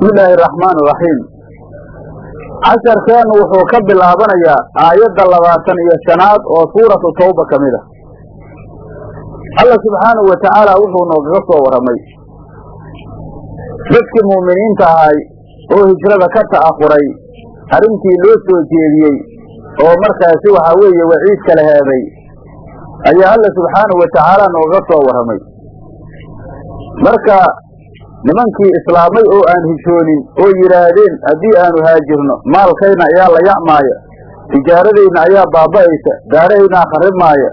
bismi illaahi araxmaan iraxiim casharkeennu wuxuu ka bilaabanayaa aayadda labaatan iyo shanaad oo suuratu tawba ka mid a alla subxaanahu wa tacaala wuxuu noogaga soo warramay dadkii mu'miniinta ahay oo hijrada ka ta'aquray arrintii loo soo jeediyey oo markaasi waxaa weeye waciid kala heeday ayaa alla subxaanahu wa tacaala noogaga soo warramay marka nimankii islaamay oo aan hijoonin oo yidhaahdeen haddii aanu haajirno maalkayna ayaa la yacmaaya tijaaradayna ayaa baaba'aysa daarahaynaa kharrimaaya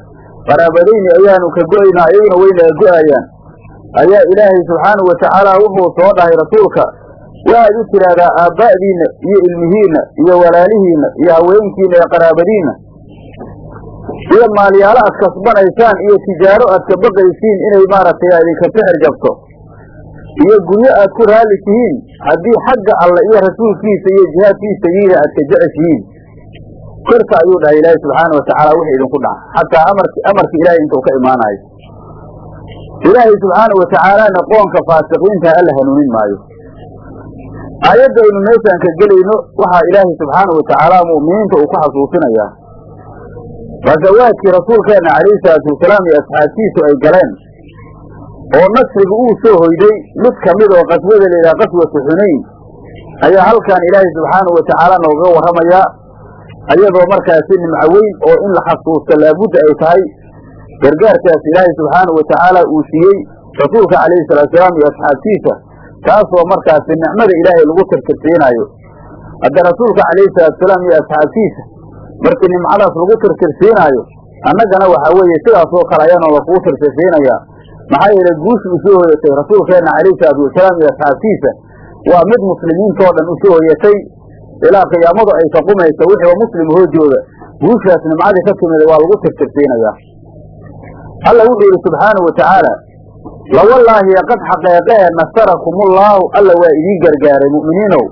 qaraabadayni ayaanu ka go'aynaa ayaguna waynaga go'ayaan. Ayaa ilaahay subxaanahu wa tacaala wuxuu soo dhahay rasuulka waxaad u tidhaahdaa aabba'diinna iyo ilmihiinna iyo walaalihiinna iyo haweenkiinna iyo qaraabadiinna. Iyo maalyaalo aad kasbanaysaan iyo tijaaro aad ka baqaysiin inay maaragtay idinka sixir jabto iyo guryo aad ku raalli tihiin haddii xagga alle iyo rasuulkiisa iyo jihaadkiisa yiida aad ka jeceshihiin kirta ayuu dhahay ilaahay subxaana wa tacaala wixii idinku dhaca xataa amarka ilaahay intuu ka imaanayo. Ilaahay subxaana wa tacaalaana qoonka faasiqiinta alla hanuunin maayo. Aayadda aynu meeshaan ka gelayno waxaa ilaahay subxaana wa tacaala mu'miniinta uu ku xasuusinayaa. Ghazawaadkii rasuulkeenna calayhi salaatu wasalaam iyo asxaabtiisu ay galeen oo nasriga uu soo hoyday mid ka mid oo qaswada la yidhaha qaswatu xunayn ayaa halkan ilaahay subxaanahu wa tacaala noogaga warramayaa ayadoo markaasi nimco weyn oo in la xasuusto laabudda ay tahay gargaarkaas ilaahay subxaanahu wa tacaala uu siiyey rasuulka calayhi salaatusalaam iyo asxaabtiisa taasoo markaasi nicmada ilaahay lagu tirtirsiinaayo. Hadda rasuulka calayhi salaatusalaam iyo asxaabtiisa markii nimcadaas lagu tirtirsiinaayo annagana waxaa weeye sidaasoo kale ayaanoo lakugu tirtirsiinayaa maxaa yeelay guusha u hoyatay rasuulkeenna calayhi salaatu wasalaam iyo asxaabtiisa waa mid muslimiintoo dhan u hoyatay. Ilaa qiyaamadu ay kaqumaysa wixiiba muslim hoojooda guushaas nimcadii ka timida waa lagu tirtirsiinayaa. Alla wuxuu yidhi subxaanahu wa tacaala lawallaahi qad xaqeeqee nasarakumullahu. Alla waa idiin gargaaray mu'miniinow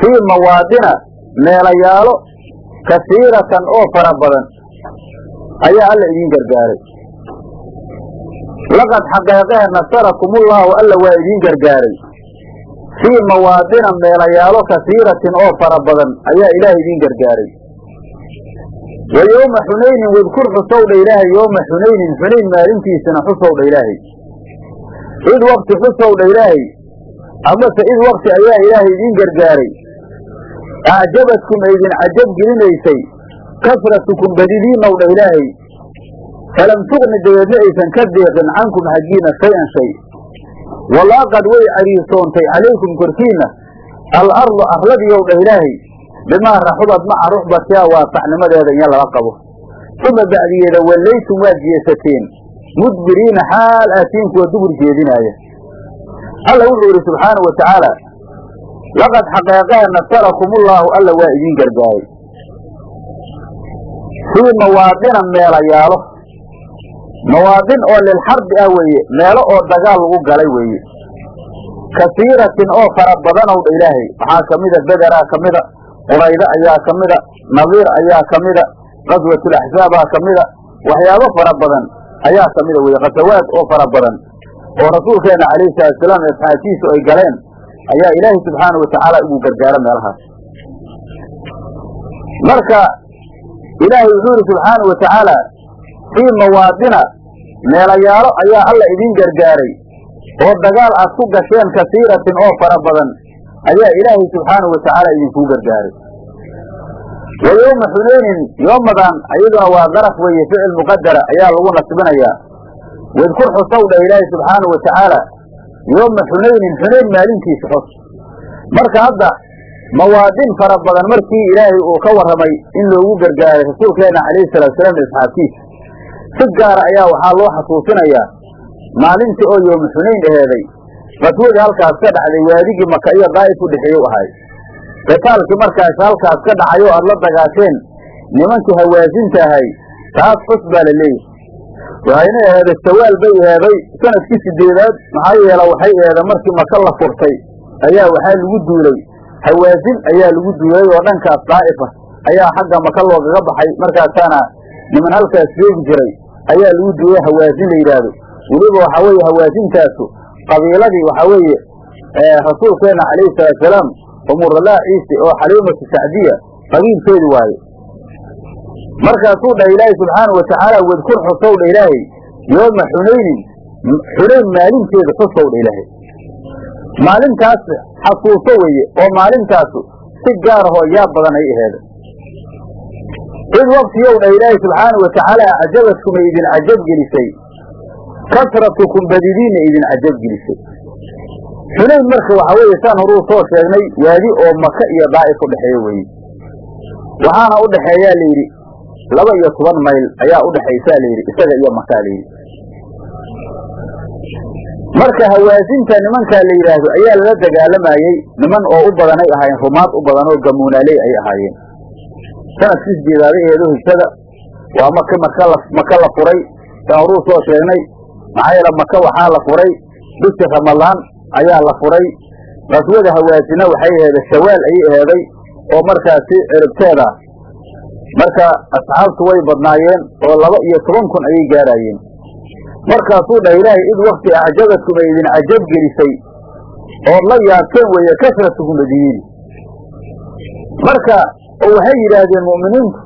fii mawaadina meelayaalo kasiiratan oo fara badan ayaa alla idiin gargaaray laqad xaqeeqee nasarakumullahu alla waa idiin gargaaray fii mawaadina meelayaalo kasiiratin oo fara badan ayaa ilaah idiin gargaaray wa yowma xunaynin wadkur xusowdha ilaahay yooma xunaynin xunayn maalintiisana xusowdha ilaahay id wakti xusowdha ilaahay amase id wakti ayaa ilaahay idiin gargaaray acjabadkum aydin cajab gelinaysay kasratukum badidiinowdha ilaahay falam tugni dabeedna aysan ka deeqin cankum xaggiina shay-an shay walaaqad way cariirsoontay calaykum korkiinna alardu arladiyow dhah ilaahay bimaa raxubad maca ruxbatiha waasacnimadeeda in lala qabo uma bacdigeeda wallaytum waad jeesateen mudbiriina xaal aatiin kuwa dubur jeedinaaya alla wuxuu yidhi subxaanau wa tacaala laqad xaqeeqee nasarakumullahu alla waa idiin gargaaray fii mawaadina meelayaalo mawaadin oo lilxarbi ah weeye meelo oo dagaal lagu galay weeye. Kasiiratin oo fara badanow dha ilaahay. Waxaa ka mida bederaa ka mida quraydo ayaa ka mida nadiir ayaa ka mida qaswatulaxsaabaa ka mida waxyaabo fara badan ayaa ka mida weye khasawaad oo fara badan. Oo rasuulkeenna calayhi salaatusalaam iyo asxaabtiisu ay galeen ayaa ilaahay subxaana wa tacaala ugu gargaaro meelahaas. Marka ilaahay wuxuu yidhi subxaana wa tacaala fii mawaadina. Meelayaalo ayaa alla idiin gargaaray. Oo dagaal aad ku gasheen kasiiratin oo fara badan ayaa ilaahay subxaanahu wa tacaala idinkuu gargaaray. Wa yowma xunaynin yoomadan iyaduna waa daraf weeye ficil muqadara ayaa lagu nasbinayaa wadkur xusow dhah ilaahay subxaanahu wa tacaala yooma xunaynin xunayn maalintiisa xus. Marka hadda mawaadin fara badan markii ilaahay uu ka warramay in loogu gargaaray rasuulkeenna calayhi salaatusalaam iyo asxaabtiisa si gaara ayaa waxaa loo xasuusinayaa maalintii oo yooma xunayn aheeday. Qaswadii halkaas ka dhacday waadigii maka iyo daa'if u dhexeeyu ahay. Qitaalkii markaas halkaas ka dhacay oo aad la dagaasheen nimankii hawaasinta ahay taas xus baa la leeyahay. Waxayna aheeday sawaal bay aheeday sannadkii sideedaad maxaa yeele waxay aheeda markii maka la furtay ayaa waxaa lagu duulay. Hawaasin ayaa lagu duulay oo dhankaas daa'ifa ayaa xagga maka loogaga baxay markaasaana niman halkaas joogi jiray ayaa lagu duulay hawaasin la yidhaahdo weliba waxaa weeye hawaasintaasu qabiiladii waxaa weeye rasuulkeena calayhi salaatusalaam umuralaa ciise oo xaliimatu sacdiya qabiilkeedi waaye. Markaasuu dhahay ilaahay subxaanau watacaala wadkur xusow dha ilaahay yooma xunaynin xunayn maalinteeda xusow dha ilaahay. Maalintaas xasuuso weeye oo maalintaasu si gaar ahoo yaab badan ay aheeda id waktiyow dhah ilaahay subxaanau watacaala acjabadkumay idin cajab gelisay. Kasratukum badidiinna idin cajab gelisay. Xunayn marka waxaa weeye saan horuu soo sheegnay waadi oo maka iyo daa'if u dhexeeya weeye waxaana u dhexeeyaa layidhi laba iyo toban mayl ayaa u dhexaysaa layidhi isaga iyo makaa layidhi. Marka hawaasinta nimankaa la yidhaahdo ayaa lala dagaalamayey niman oo u badanay ahaayeen rumaad u badan oo gamuunaaley ay ahaayeen sannadkii sideedaaday eedo hijrada waa maka maka la maka la furay. Saan horuu soo sheegnay. Maxaa yeele maka waxaa la furay. Bishii ramadaan ayaa la furay. Qaswada hawaasina waxay aheeda shawaal ayay aheeday oo markaasi ciribteeda. Marka asxaabtu way badnaayeen oo laba iyo toban kun ayay gaaraayeen markaasuu dhah ilaahay id wakti acjabadkum ay idin cajab gelisay ood la yaabteen weeye kasratukum badiyiin marka oo waxay yidhaahdeen mu'miniintu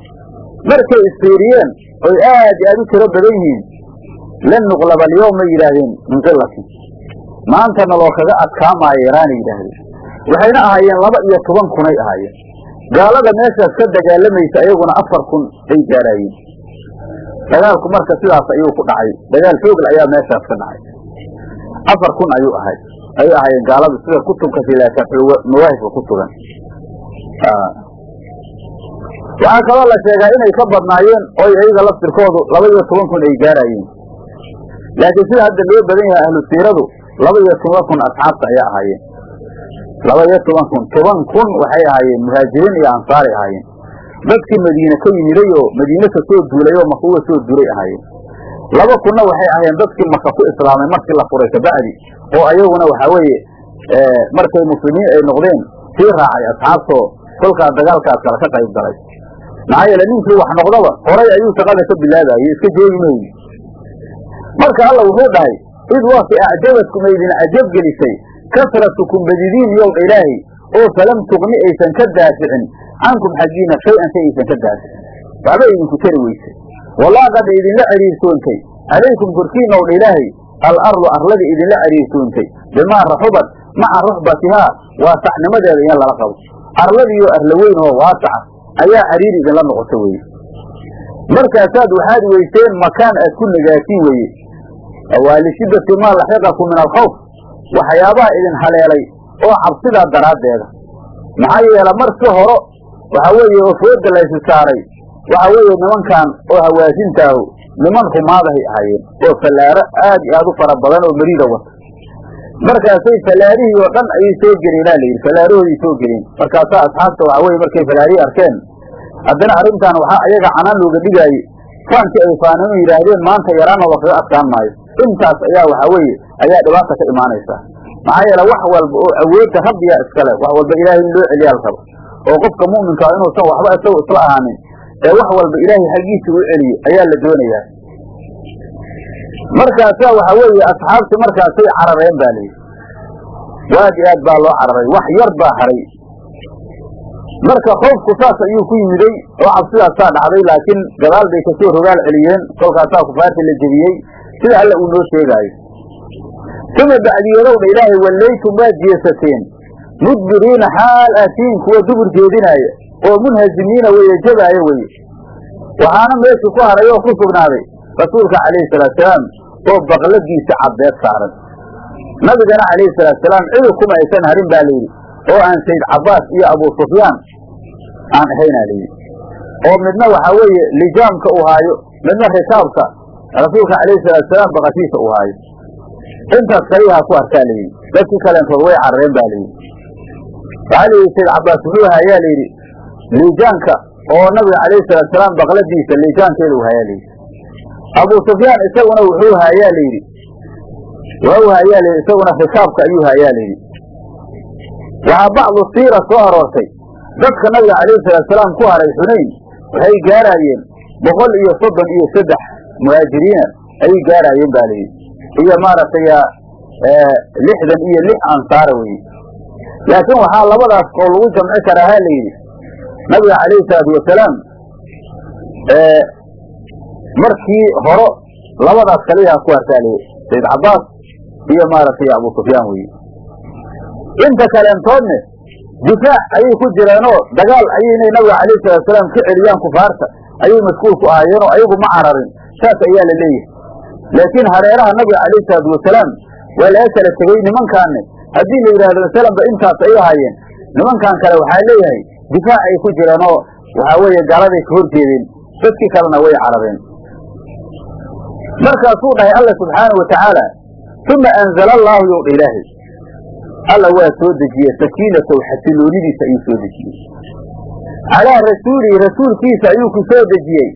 markay isfiiriyeen oy aad aad u tiro badan yihiin lan nuqlaba alyawm may yidhaahdeen min maantana loo kaga adkaamaayo yaraanay yidhaahdeen. Waxayna ahaayeen laba iyo toban kunay ahaayeen. Gaalada meeshaas ka dagaalamaysa ayaguna afar kun ay gaaraayeen dagaalku marka sidaas ayuu ku dhacay. Dagaal xoogla ayaa meeshaas ka dhacay. Afar kun ayuu ahay ayay ahaayeen gaaladu sida kutubka sidaasa mawaahibka ku sugan waxaa kaloo la sheegaa inay ka badnaayeen oo iyaga laftirkoodu laba iyo toban kun ay gaaraayeen laakiin sida hadda loo badan yahay ahlu siiradu laba iyo toban kun asxaabta ayaa ahaayeen. Laba iyo toban kun toban kun waxay ahaayeen muhaajiriin iyo ansaaray ahaayeen. Dadkii madiine ka yimiday oo madiine ka soo duulay oo maka uga soo duulay ahaayeen. Laba kunna waxay ahaayeen dadkii maka ku islaamay markii la furay kabacdi oo ayaguna waxaa weeye markay muslimiin ay noqdeen sii raacay asxaabtoo kolkaas dagaalkaas kale ka qayb galay. Maxaa yeele ninkii wax noqdaba horay ayuu shaqada ka bilaabayey iska joogi mayi marka alla wuxuu dhahay id wakti acjabadkum ay idin cajab gelisay kasratukum badidiin yowdha ilaahay oo falam tugni aysan ka daaficin cankum xaggiina shay-an shay aysan ka daaficin waxba idinku tari weysay walaaqad idinla ciriirsoontay calaykum korkiina owdha ilaahay alardu arladii idinla ciriirsoontay bimaa raxubad maca ruxbatihaa waasacnimadeeda in lala qabo arladiioo arla weyn oo waasaca ayaa cariiri idinla noqota weye markaasaad waxaad weyseen makaan aad ku nagaatiin weye waa lishiddati maa laxiqakum min alkhawf waxyaabaha idin haleelay oo cabsidaa daraaddeeda. Maxaa yeele markii horo waxa weeye oo fooda laysi saaray waxa weeye nimankan oo hawaasintaahu niman rumaadahay ahaayeen oo fallaaro aad iyo aad u fara badan oo mariida wata markaasay fallaarihii oo dhan ayay soo geleenaa layidhi fallaarahoodii soo geleen markaasaa asxaabta waxa weye markay fallaarihii arkeen. Haddana arrintan waxaa ayaga canaan looga dhigaaye faankii ay faanimo yidhaahdeen maanta yaraanooda kaga adkaan maayo. Intaas ayaa waxaa weeye ayaa dhibaata ka imaanaysaa maxaa yeele wax walba oo awoodda rabbiyaa iskale wax walba ilaahay in loo celiyaal rabo. Oo qofka mu'minkaa inuusan waxba isagu isla ahaanin ee wax walba ilaahay xaggiisa u celiyo ayaa la doonayaa markaasaa waxa weeye asxaabti markaasay carareen ba layidhi waad i aad baa loo cararay wax yar baa haray. Marka khoofku saas ayuu ku yimiday oo cabsidaasaa dhacday laakiin gadaal bay ka soo rogaal celiyeen kolkaasaa kufaarta la jebiyey. Sida alla uu noo sheegaayo. Uma bacdiyadowdha ilaahay wallaytum waad jeesateen. Mudbiriina xaal aatiin kuwa dubur jeedinaaya oo munhazimiina weeye jabaaya weye waxaana meeshii ku haray oo ku sugnaaday rasuulka calayhi salaatusalaam oo baqladiisa caddeed saaran. Nabigana calayhi salaatusalaam cidi kuma aysan harin baa layidhi oo aan sayd cabbaas iyo abuu sufyaan aan ahaynaa layidhi oo midna waxaa weeye lijaamka uu haayo midna rikaabka rasuulka calayhi salaatusalaam baqashiisa uu haayo. Intaas kaliyahaa ku hartaa layidhi dadkii kaleentood way carareen ba layidhi waxaa layidhi sayd cabbaas wuxuu haayaa layidhi liijaanka oo nabiga calayhi salaatusalaam baqladiisa liijaankeeda uu haayaa layidhi abuu sufyaan isaguna wuxuu haayaa layidhi wuxuu haayaa layidhi isaguna rikaabka ayuu haayaa layidhi waxaa bacdu siira soo aroortay. Dadka nabiga calayhi salaatusalaam ku haray xunayn waxay gaaraayeen boqol iyo soddon iyo saddex muhaajiriina ayay gaaraayeen ba layidhi iyo maaragtay lixdan iyo lix ansaara weye laakiin waxaa labadaas qowl lagu jamci karaa ha la yidhi. Nabiga calayhi salaatu wasalaam markii horo labadaas kaliyaa ku hartaaliyey sayd cabaas iyo maaragtay abu sufyaan weye inta kaleentoodne difaac ayay ku jireenoo dagaal ayaynay nabiga calayhi salatu wasalaam ka celiyaan kufaarta ayay mashquul ku ahaayeenoo ayagu ma cararin saas ayaa la leeyahay. Laakiin hareeraha nabiga calayhi salaatu wasalaam waa laga kala tegey nimankaanne haddii la yidhahdo masalanba intaas ay ahaayeen nimankan kale waxaa leeyahay difaac ay ku jireenoo waxaa weeye gaaladay ka horjeedeen dadkii kalena way carareen markaasuu dhahay alla subxaanau watacaala uma anzala allaahu yow ilaahay alla waa soo dejiye sakiinatow xasiloonidiisa ayuu soo dejiyey. Calaa rasuulihi rasuulkiisa ayuu ku soo dejiyey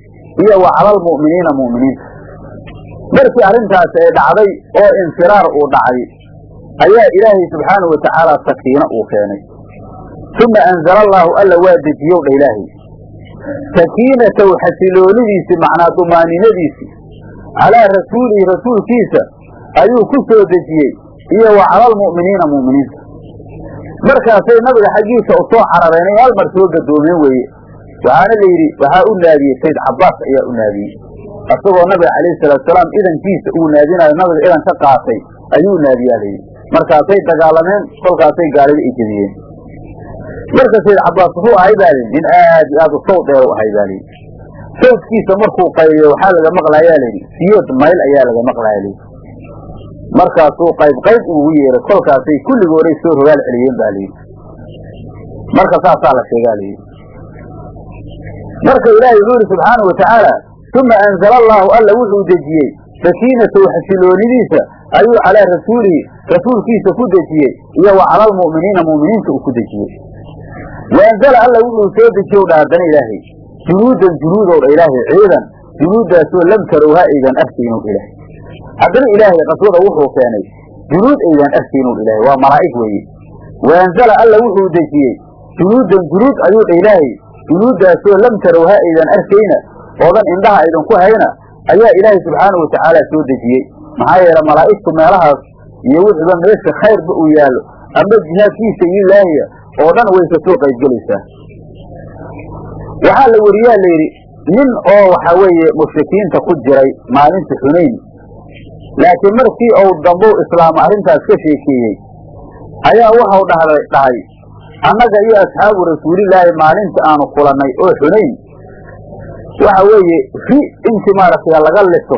iyo wa cala almu'miniina mu'miniinta markii arrintaas ay dhacday oo infiraar uu dhacay ayaa ilaahay subxaanau watacaala sakiino uu keenay. Uma anzala allaahu alla waa dejiyow dha ilaahay sakiinatow xasiloonidiisi macnaa dumaaninadiisi calaa rasuulihi rasuulkiisa ayuu ku soo dejiyey iyo wa cala almu'miniina mu'miniinta markaasay nabiga xaggiisa u soo carareenay hal mar soo gadoomeen weeye waxaana la yidhi waxaa u naadiyey sayd cabaas ayaa u naadiyey isagoo nabiga calayhi salaatusalaam idankiisa uu naadinayo nabiga idan ka qaatay ayuu naadiyaa layidhi markaasay dagaalameen kolkaasay gaalida ay jebiyeen marka sayd cabaas wuxuu ahay baa lihi nin aad iyo aad u sawd dheer u ahay baa lihi sawdkiisa markuu qayliyo waxaa laga maqlayaa layidhi siyood mayl ayaa laga maqlaya layidhi markaasuu qayb qayb ugu yeeray kolkaasay kulligooday soo rogaal celiyeen ba layidhi marka saasaa la sheegaa layidhi marka ilaahay wuxuu yidhi subxaanau watacaala uma anzala allaahu alla wuxuu dejiyey sakiinatahu xasiloonidiisa ayuu calaa rasuulihi rasuulkiisa ku dejiyey iyo wa cala mu'miniinta uu ku dejiyey. Wa anzala alla wuxuu soo dejiyow dha haddana ilaahay junuudan junuudow dha ilaahay ciidan junuuddaasoo lam tarow ha aydan arkaynow ilaahay haddana ilaahay qaswada wuxuu keenay junuud aydan arkaynow ilaahay waa malaa'ig weeye wa anzala alla wuxuu dejiyey junuudan junuud ayuu dha ilaahay junuuddaasoo lam tarow ha aydan arkayna oodan indhaha aydan ku hayna ayaa ilaahay subxaanau watacaala soo dejiyey maxaa yeele malaa'igtu meelahaas iyo wixiiba meesha khayrba uu yaallo amba jihaadkiisa iyo ilaahiya oo dhan way ka soo qaybgelaysaa waxaa la weriyaa la yidhi nin oo waxa weeye mushrikiinta ku jiray maalinta xunayn. Laakiin markii uu dambow islaam arrintaas ka sheekeeyey ayaa waxau dhahday dhahay annaga iyo asxaabu rasuulilaahi maalinta aanu kulannay oo xunayn. Waxa weeye ri intii maaragtay laga liso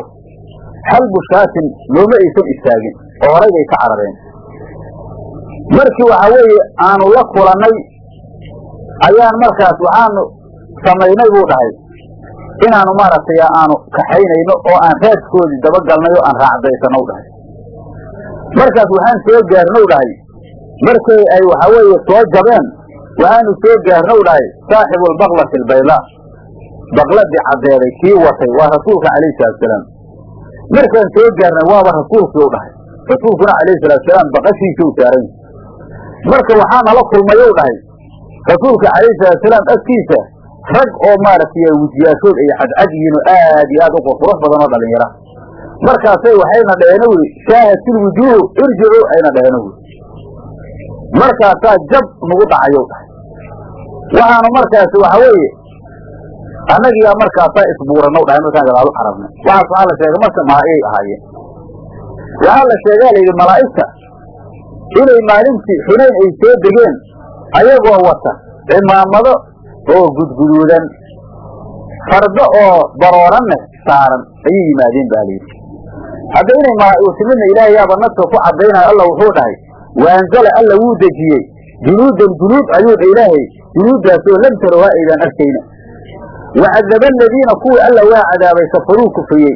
hal bushaatin looma aysan istaagin oo horay bay ka carareen. Markii waxa weeye aanu la kulannay ayaan markaas waxaanu samaynay buu dhahay inaanu maaragtay aanu kaxaynayno oo aan raadkoodii dabagalnay oo aan raacdaysanow dhahay markaas waxaan soo gaarnow dhahay markay ay waxa weeye soo jabeen waxaanu soo gaarnow dhahay saaxibu albaqlati albaydaa baqladii caddeeday kii watay waa rasuulka calayhi salaatusalaam markaan soo gaarnay waaba rasuulkii u dhahay. Rasuulkuna calayhi salaatusalaam baqashiisa u saaran marka waxaa nala kulmayow dhahay rasuulka calayhi salaatusalaam agtiisa rag oo maaragtay wejiyaashood ay cadcad yihiin oo aad iyo aad u qurqurux badan oo dhalinyara markaasay waxayna dhaheen wi shaahatil wujuuhu irjicu ayna dhaheen wi markaasaa jab nagu dhacayow dhahay waxaanu markaasi waxa weeye annagiyaa markaasaa isbuuranow dhahay markaan gadaal u carabnay waxaas waxaa la sheegay marka malaa'igay ahaayeen. Waxaa la sheegaa la yidhi malaa'igta inay maalintii xunayn ay soo degeen ayagoo wata cimaamado oo gudguduudan. Fardo oo barooranne saaran ayay yimaadeen ba layidhi hadda inay malaa'igu timidna ilaahay yaaba naska ku caddaynayo alla wuxuu dhahay wa anzala alla wuu dejiyey. Junuudan junuud ayuu dha ilaahay. Junuuddaasoo lam tarow ha aydan arkayna. Wacadaba aladiina kuwii alla waa cadaabay kafaruu kufriyey.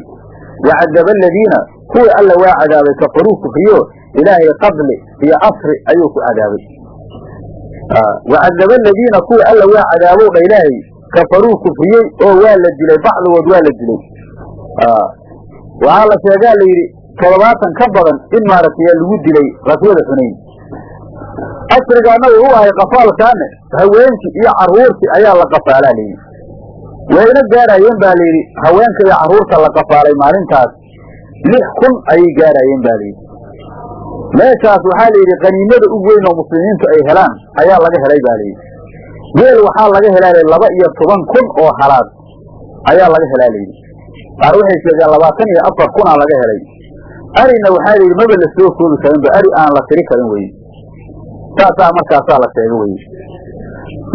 Wacadaba aladiina kuwii alla waa cadaabay kafaruu kufriyo ilaahay qadli iyo asri ayuu ku cadaabay wacadaba aladiina kuwii alla waa cadaabow dha ilaahay kafaruu kufriyey oo waa la dilay bacdigood waa la dilay waxaa la sheegaa la yidhi toddobaatan ka badan in maaragtay lagu dilay qaswada xunayn asrigaana wuxuu ahay qafaalkaane haweenkii iyo carruurtii ayaa la qafaalaa layidhi wayna gaarayeen ba layidhi haweenka iyo carruurta la qafaalay maalintaas lix kun ayay gaarayeen ba layidhi meeshaas waxaa la yidhi qaniimada u weyn oo muslimiintu ay helaan ayaa laga helay baa layidhi geel waxaa laga helaa laba iyo toban kun oo halaad ayaa laga helaa layidhi qaar waxay sheegeen labaatan iyo afar kunaa laga helay. Arina waxaa layidhi maba la soo koobi karinba ari aan la tiri karin weye saasaa markaasaa la sheega weye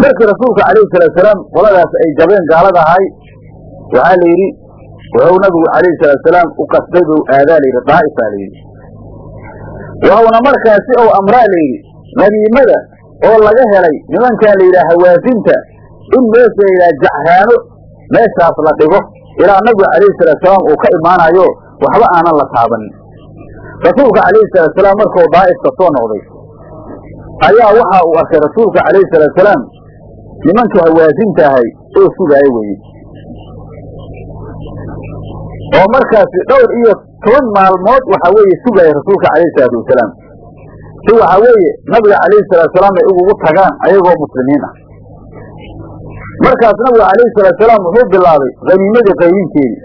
markii rasuulka calayhi salaatusalaam qoladaas ay jabeen gaalada ahay waxaa la yidhi wuxuu nabigu calayhi salaatusalaam u qasday buu aadaa layidhi daa'ifaa layidhi waxuuna markaasi ou amraa layidhi qaniimada oo laga helay. Nimankan la yidhaha hawaasinta in meesha la yidhaha jachaano meeshaas la dhigo. Ilaa nabigu calayhi salaatusalaam uu ka imaanayo waxba aanan la taabanin rasuulka calayhi salaatusalaam markuu daa'ifka soo noqday ayaa waxa uu arkay rasuulka calayhi salaatusalaam nimankii hawaasinta ahay oo sugaaya weye oo markaasi dhowr iyo toban maalmood waxa weeye sugaaya rasuulka calayhi salaatu wasalaam. Si waxa weeye nabiga calayhi salaatusalaam ay ugugu tagaan ayagoo muslimiin ah. Markaas nabiga calayhi salaatusalaam wuxuu bilaabay haniimadii qaybinteedii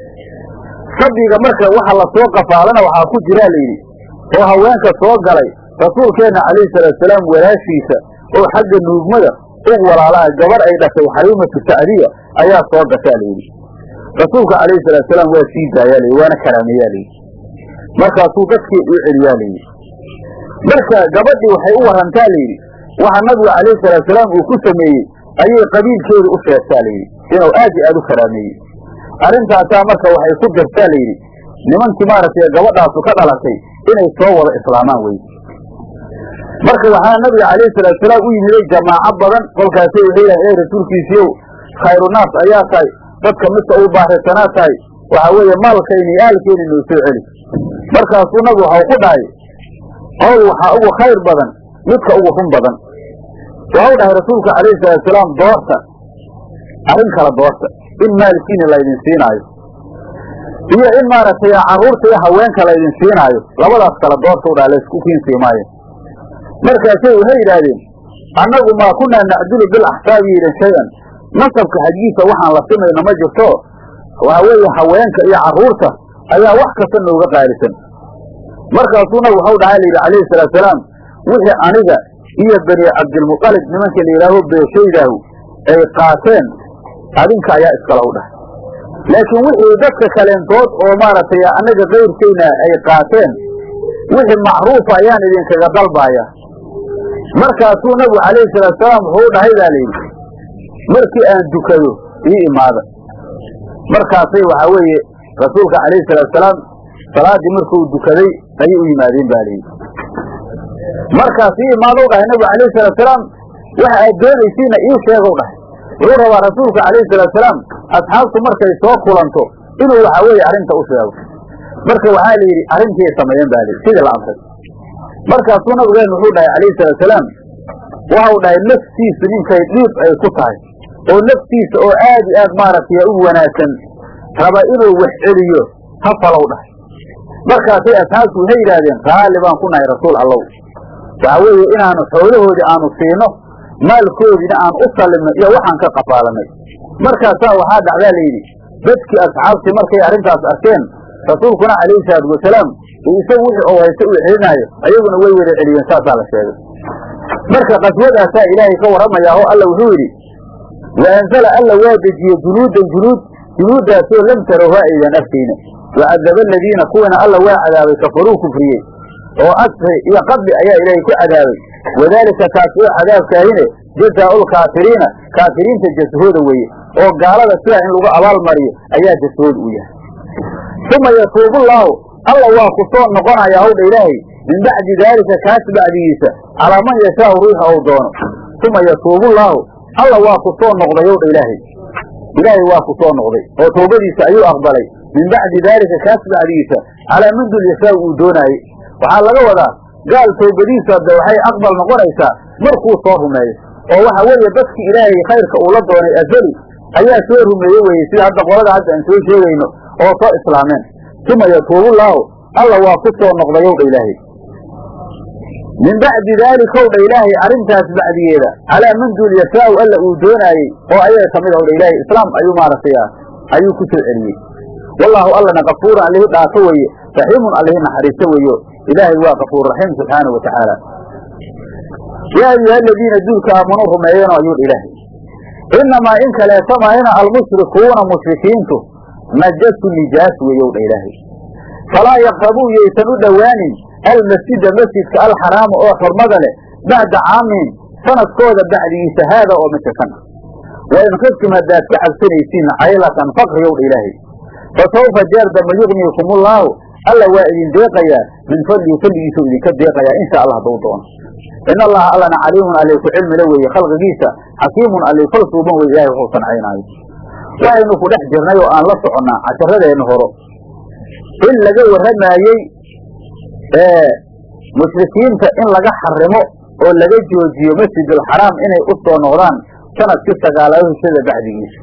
sabiga marka waxa la soo qafaalana waxaa ku jiraa layidhi oo haweenka soo galay rasuulkeenna calayhi salaatusalaam walaashiisa oo xagga nuugmada ug walaalaha gabar ay dhashay xaliimatu sacdiya ayaa soo gashaa layidhi rasuulka calayhi salaatusalaam waa sii daayaa layidhi waana karaameeyaa layidhi markaasuu dadkii u celiyaa marka gabadhii waxay u warantaa layidhi waxa nabiga calayhi salaatusalaam uu ku sameeyey ayay qabiilkeedu u sheegtaa layidhi inuu aad iyo aad u karaameeyey. Arrintaasaa marka waxay ku dirtaa layidhi nimankii maaragtay gabadhaasu ka dhalatay inay soo wada islaamaan weye marka waxaa nabiga calayhi salaatusalaam u yimiday jamaaco badan kolkaasay waxay yidhahan ey rasuulkiisiiyow khayrunaas ayaa tahay dadka midka u baarisanaa tahay waxa weeye maalkayni iyo aalkeyni noo soo celi markaasuu nabigu waxau ku dhahay owl waxaa ugu khayr badan midka ugu run badan. Waxau dhahay rasuulka calayhi salaatusalaam doorta arrin kala doorta in maalkiini laydin siinaayo iyo in maaragtay carruurta iyo haweenka laydin siinaayo labadaas kala doorta u dhaha laysku kiinsii maayo markaasay waxay yidhaahdeen annagu maa kunaa nacdulu bil axsaabi yidhin shay-an nasabka xaggiisa waxaan la simayno ma jirto waxa weeye haweenka iyo carruurta ayaa wax kasta nooga qaalisan markaasuu nabigu waxau dhahay layidhi calayhi salaatusalaam wixii aniga iyo bani cabdilmuqalib nimanka la yidhaaho beeshaydaahu ay qaateen adinka ayaa iskala u dhahay. Laakiin wixii dadka kaleentood oo maaragtay annaga kayrkayna ay qaateen wixii macruufa ayaan idinkaga dalbaaya markaasuu nabigu calayhi salaatusalaam wuxuu dhahay baa layidhi markii aan dukado ii imaada. Markaasay waxaa weeye rasuulka calayhi salaatusalaam salaaddii markuu dukaday ayay u yimaadeen ba layidhi markaas ii imaadou dhahay nabigu calayhi salaatusalaam waxa aad doonaysiina ii sheegow dhahay. Wuxuu rabaa rasuulka calayhi salaatusalaam asxaabtu markay soo kulanto inuu waxa weeye arrinta u sheego. Marka waxaa la yidhi arrintiiay sameeyeen ba layidhi sidii la amray markaasuu nabigeen wuxuu dhahay calayhi salaatusalaam waxau dhahay naftiisu ninkay dhiib ay ku tahay oo naftiisa oo aad i aad maaragtay u wanaagsan raba inuu wax celiyo ha falow dhahay markaasay asxaabtu waxay yidhaahdeen raalli baan ku nahay rasuul allow waxa weeye inaanu xoolahoodii aanu siino maalkoodiina aan u salimno iyo waxaan ka qafaalanay markaasaa waxaa dhacdaa layidhi dadkii asxaabtii markay arrintaas arkeen rasuulkuna calayhi salaatu wasalaam uu isagu wixii oo haysta uu celinaayo ayaguna way wada celiyeen saasaa la sheegay. Marka qaswadaasaa ilaahay ka warramayaa oo alla wuxuu yidhi wa anzala alla waa dejiye junuudan junuud junuuddaasoo lam tarawha aydan arkayna wacadaba aladiina kuwiina alla waa cadaabay kafaruu kufriyey oo asri iyo qadli ayaa ilaahay ku cadaabay wadaalika kaas oo cadaabkaahine jazaa'u lkaafiriina kaafiriinta jasahooda weeye oo gaalada sidaa in lagu abaalmariyo ayaa jasahooda u yahay uma yatuubullaahu alla waa ku soo noqonayaa howdha ilaahay min bacdi daalika kaas bacdigiisa calaa man yashaau ruuxa ou doono uma yatuubullaahu alla waa ku soo noqday howdha ilaahay ilaahay waa ku soo noqday oo toobadiisa ayuu aqbalay min bacdi daalika kaas bacdigiisa calaa man dul yashaau uu doonaayey waxaa laga wadaa gaal toobadiisa de waxay aqbal noqonaysaa markuu soo rumeeyo oo waxa weeye dadkii ilaahay khayrka uu la doonay azali ayaa soo rumeeye weye sida hadda qolada hadda aan soo sheegayno oo soo islaameen. Uma yatuubullaahu alla waa ku soo noqday owdha ilaahay. Min bacdi daalika owdha ilaahay arrintaas bacdigeeda calaa man duul yashaau alla uu doonaayey oo ayaga ka mid owdha ilaahay islaam ayuu maaragtay ayuu ku soo celiyey wallaahu allana kafuuran allihi dhaafo weeye raxiimun allihi naxariisto weeyo ilaahay waa kafuur raxiim subxaana wa tacaala. Ayuha aladiina duulka aamanuu rumeeyeen ayuu ilaahay. Inamaa in kaleeto mahina almushrikuuna mushrikiintu najasu nijaas weeyow dha ilaahay. Falaa yaqrabuu yaysan u dhowaanin almasjida masjidka alxaraama oo xurmada leh bacda caamihim sanadkooda bacdigiisa haada oo midka kan wa in haddaad ka cabsanaysiin caylatan fakriyow dha ilaahay fa sawfa jeer damba yugniikumullaahu alla waa idin deeqayaa min fadlihi fadligiisau idinka deeqayaa insha allah hadduu doono in allaha allana caliimun allay ku cilmila weeye khalqigiisa xakiimun allay fal suuban weye ilahay wuxuu sancaynaayo waxaynu ku dhex jirnay oo aan la soconnaa casharadeenna horo in laga warramaayey mushrikiinta in laga xarimo oo laga joojiyo masjidulxaraam inay u soo noqdaan sannadkii sagaalaad hishada bacdigiisa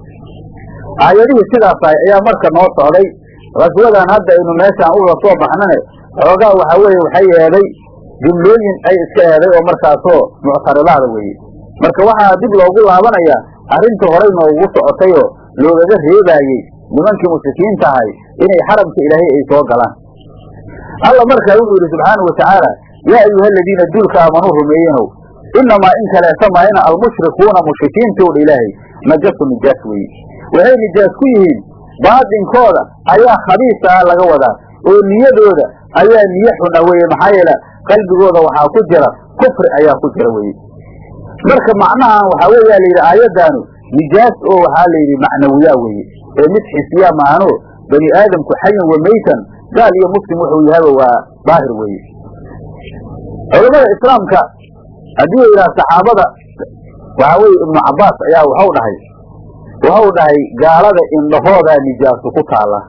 aayadihii sidaas ahay ayaa marka noo socday raswadan hadda aynu meeshaan uga soo baxnane xoogaa waxa weeye waxay eeday jumlooyin ay iska eeday oo markaasoo muctaridaada weeye. Marka waxaa dib loogu laabanayaa arrintii horay noogu socotayoo loogaga reebaayey nimankii mushrikiinta ahay inay xaramka ilaahay ay soo galaan. Alla markaa wuxuu yidhi subxaanau watacaala yaa ayuha aladiina duulka aamanuu rumeeyenow inamaa in kaleeta mahina almushrikuuna mushrikiintooda ilaahay najasu nijaas weeye waxay nijaas ku yihiin baadinkooda ayaa khabiisa ah laga wadaa oo niyadooda ayaa niye xun ah weye maxaa yeele qalbigooda waxaa ku jira kufri ayaa ku jira weye marka macnahan waxaa weeyaa layidhi aayaddaanu nijaas oo waxaa layidhi macnawiyaa weeye ee mid xisiyaa maano bani aadamku xayan wa maytan gaal iyo muslim wuxuu yahaba waa daahir weeye. Culamada islaamka haddii la yidhaha saxaabada waxaa weye ibnu cabbaas ayaa waxau dhahay waxau dhahay gaalada indhahoodaa nijaasu ku taalla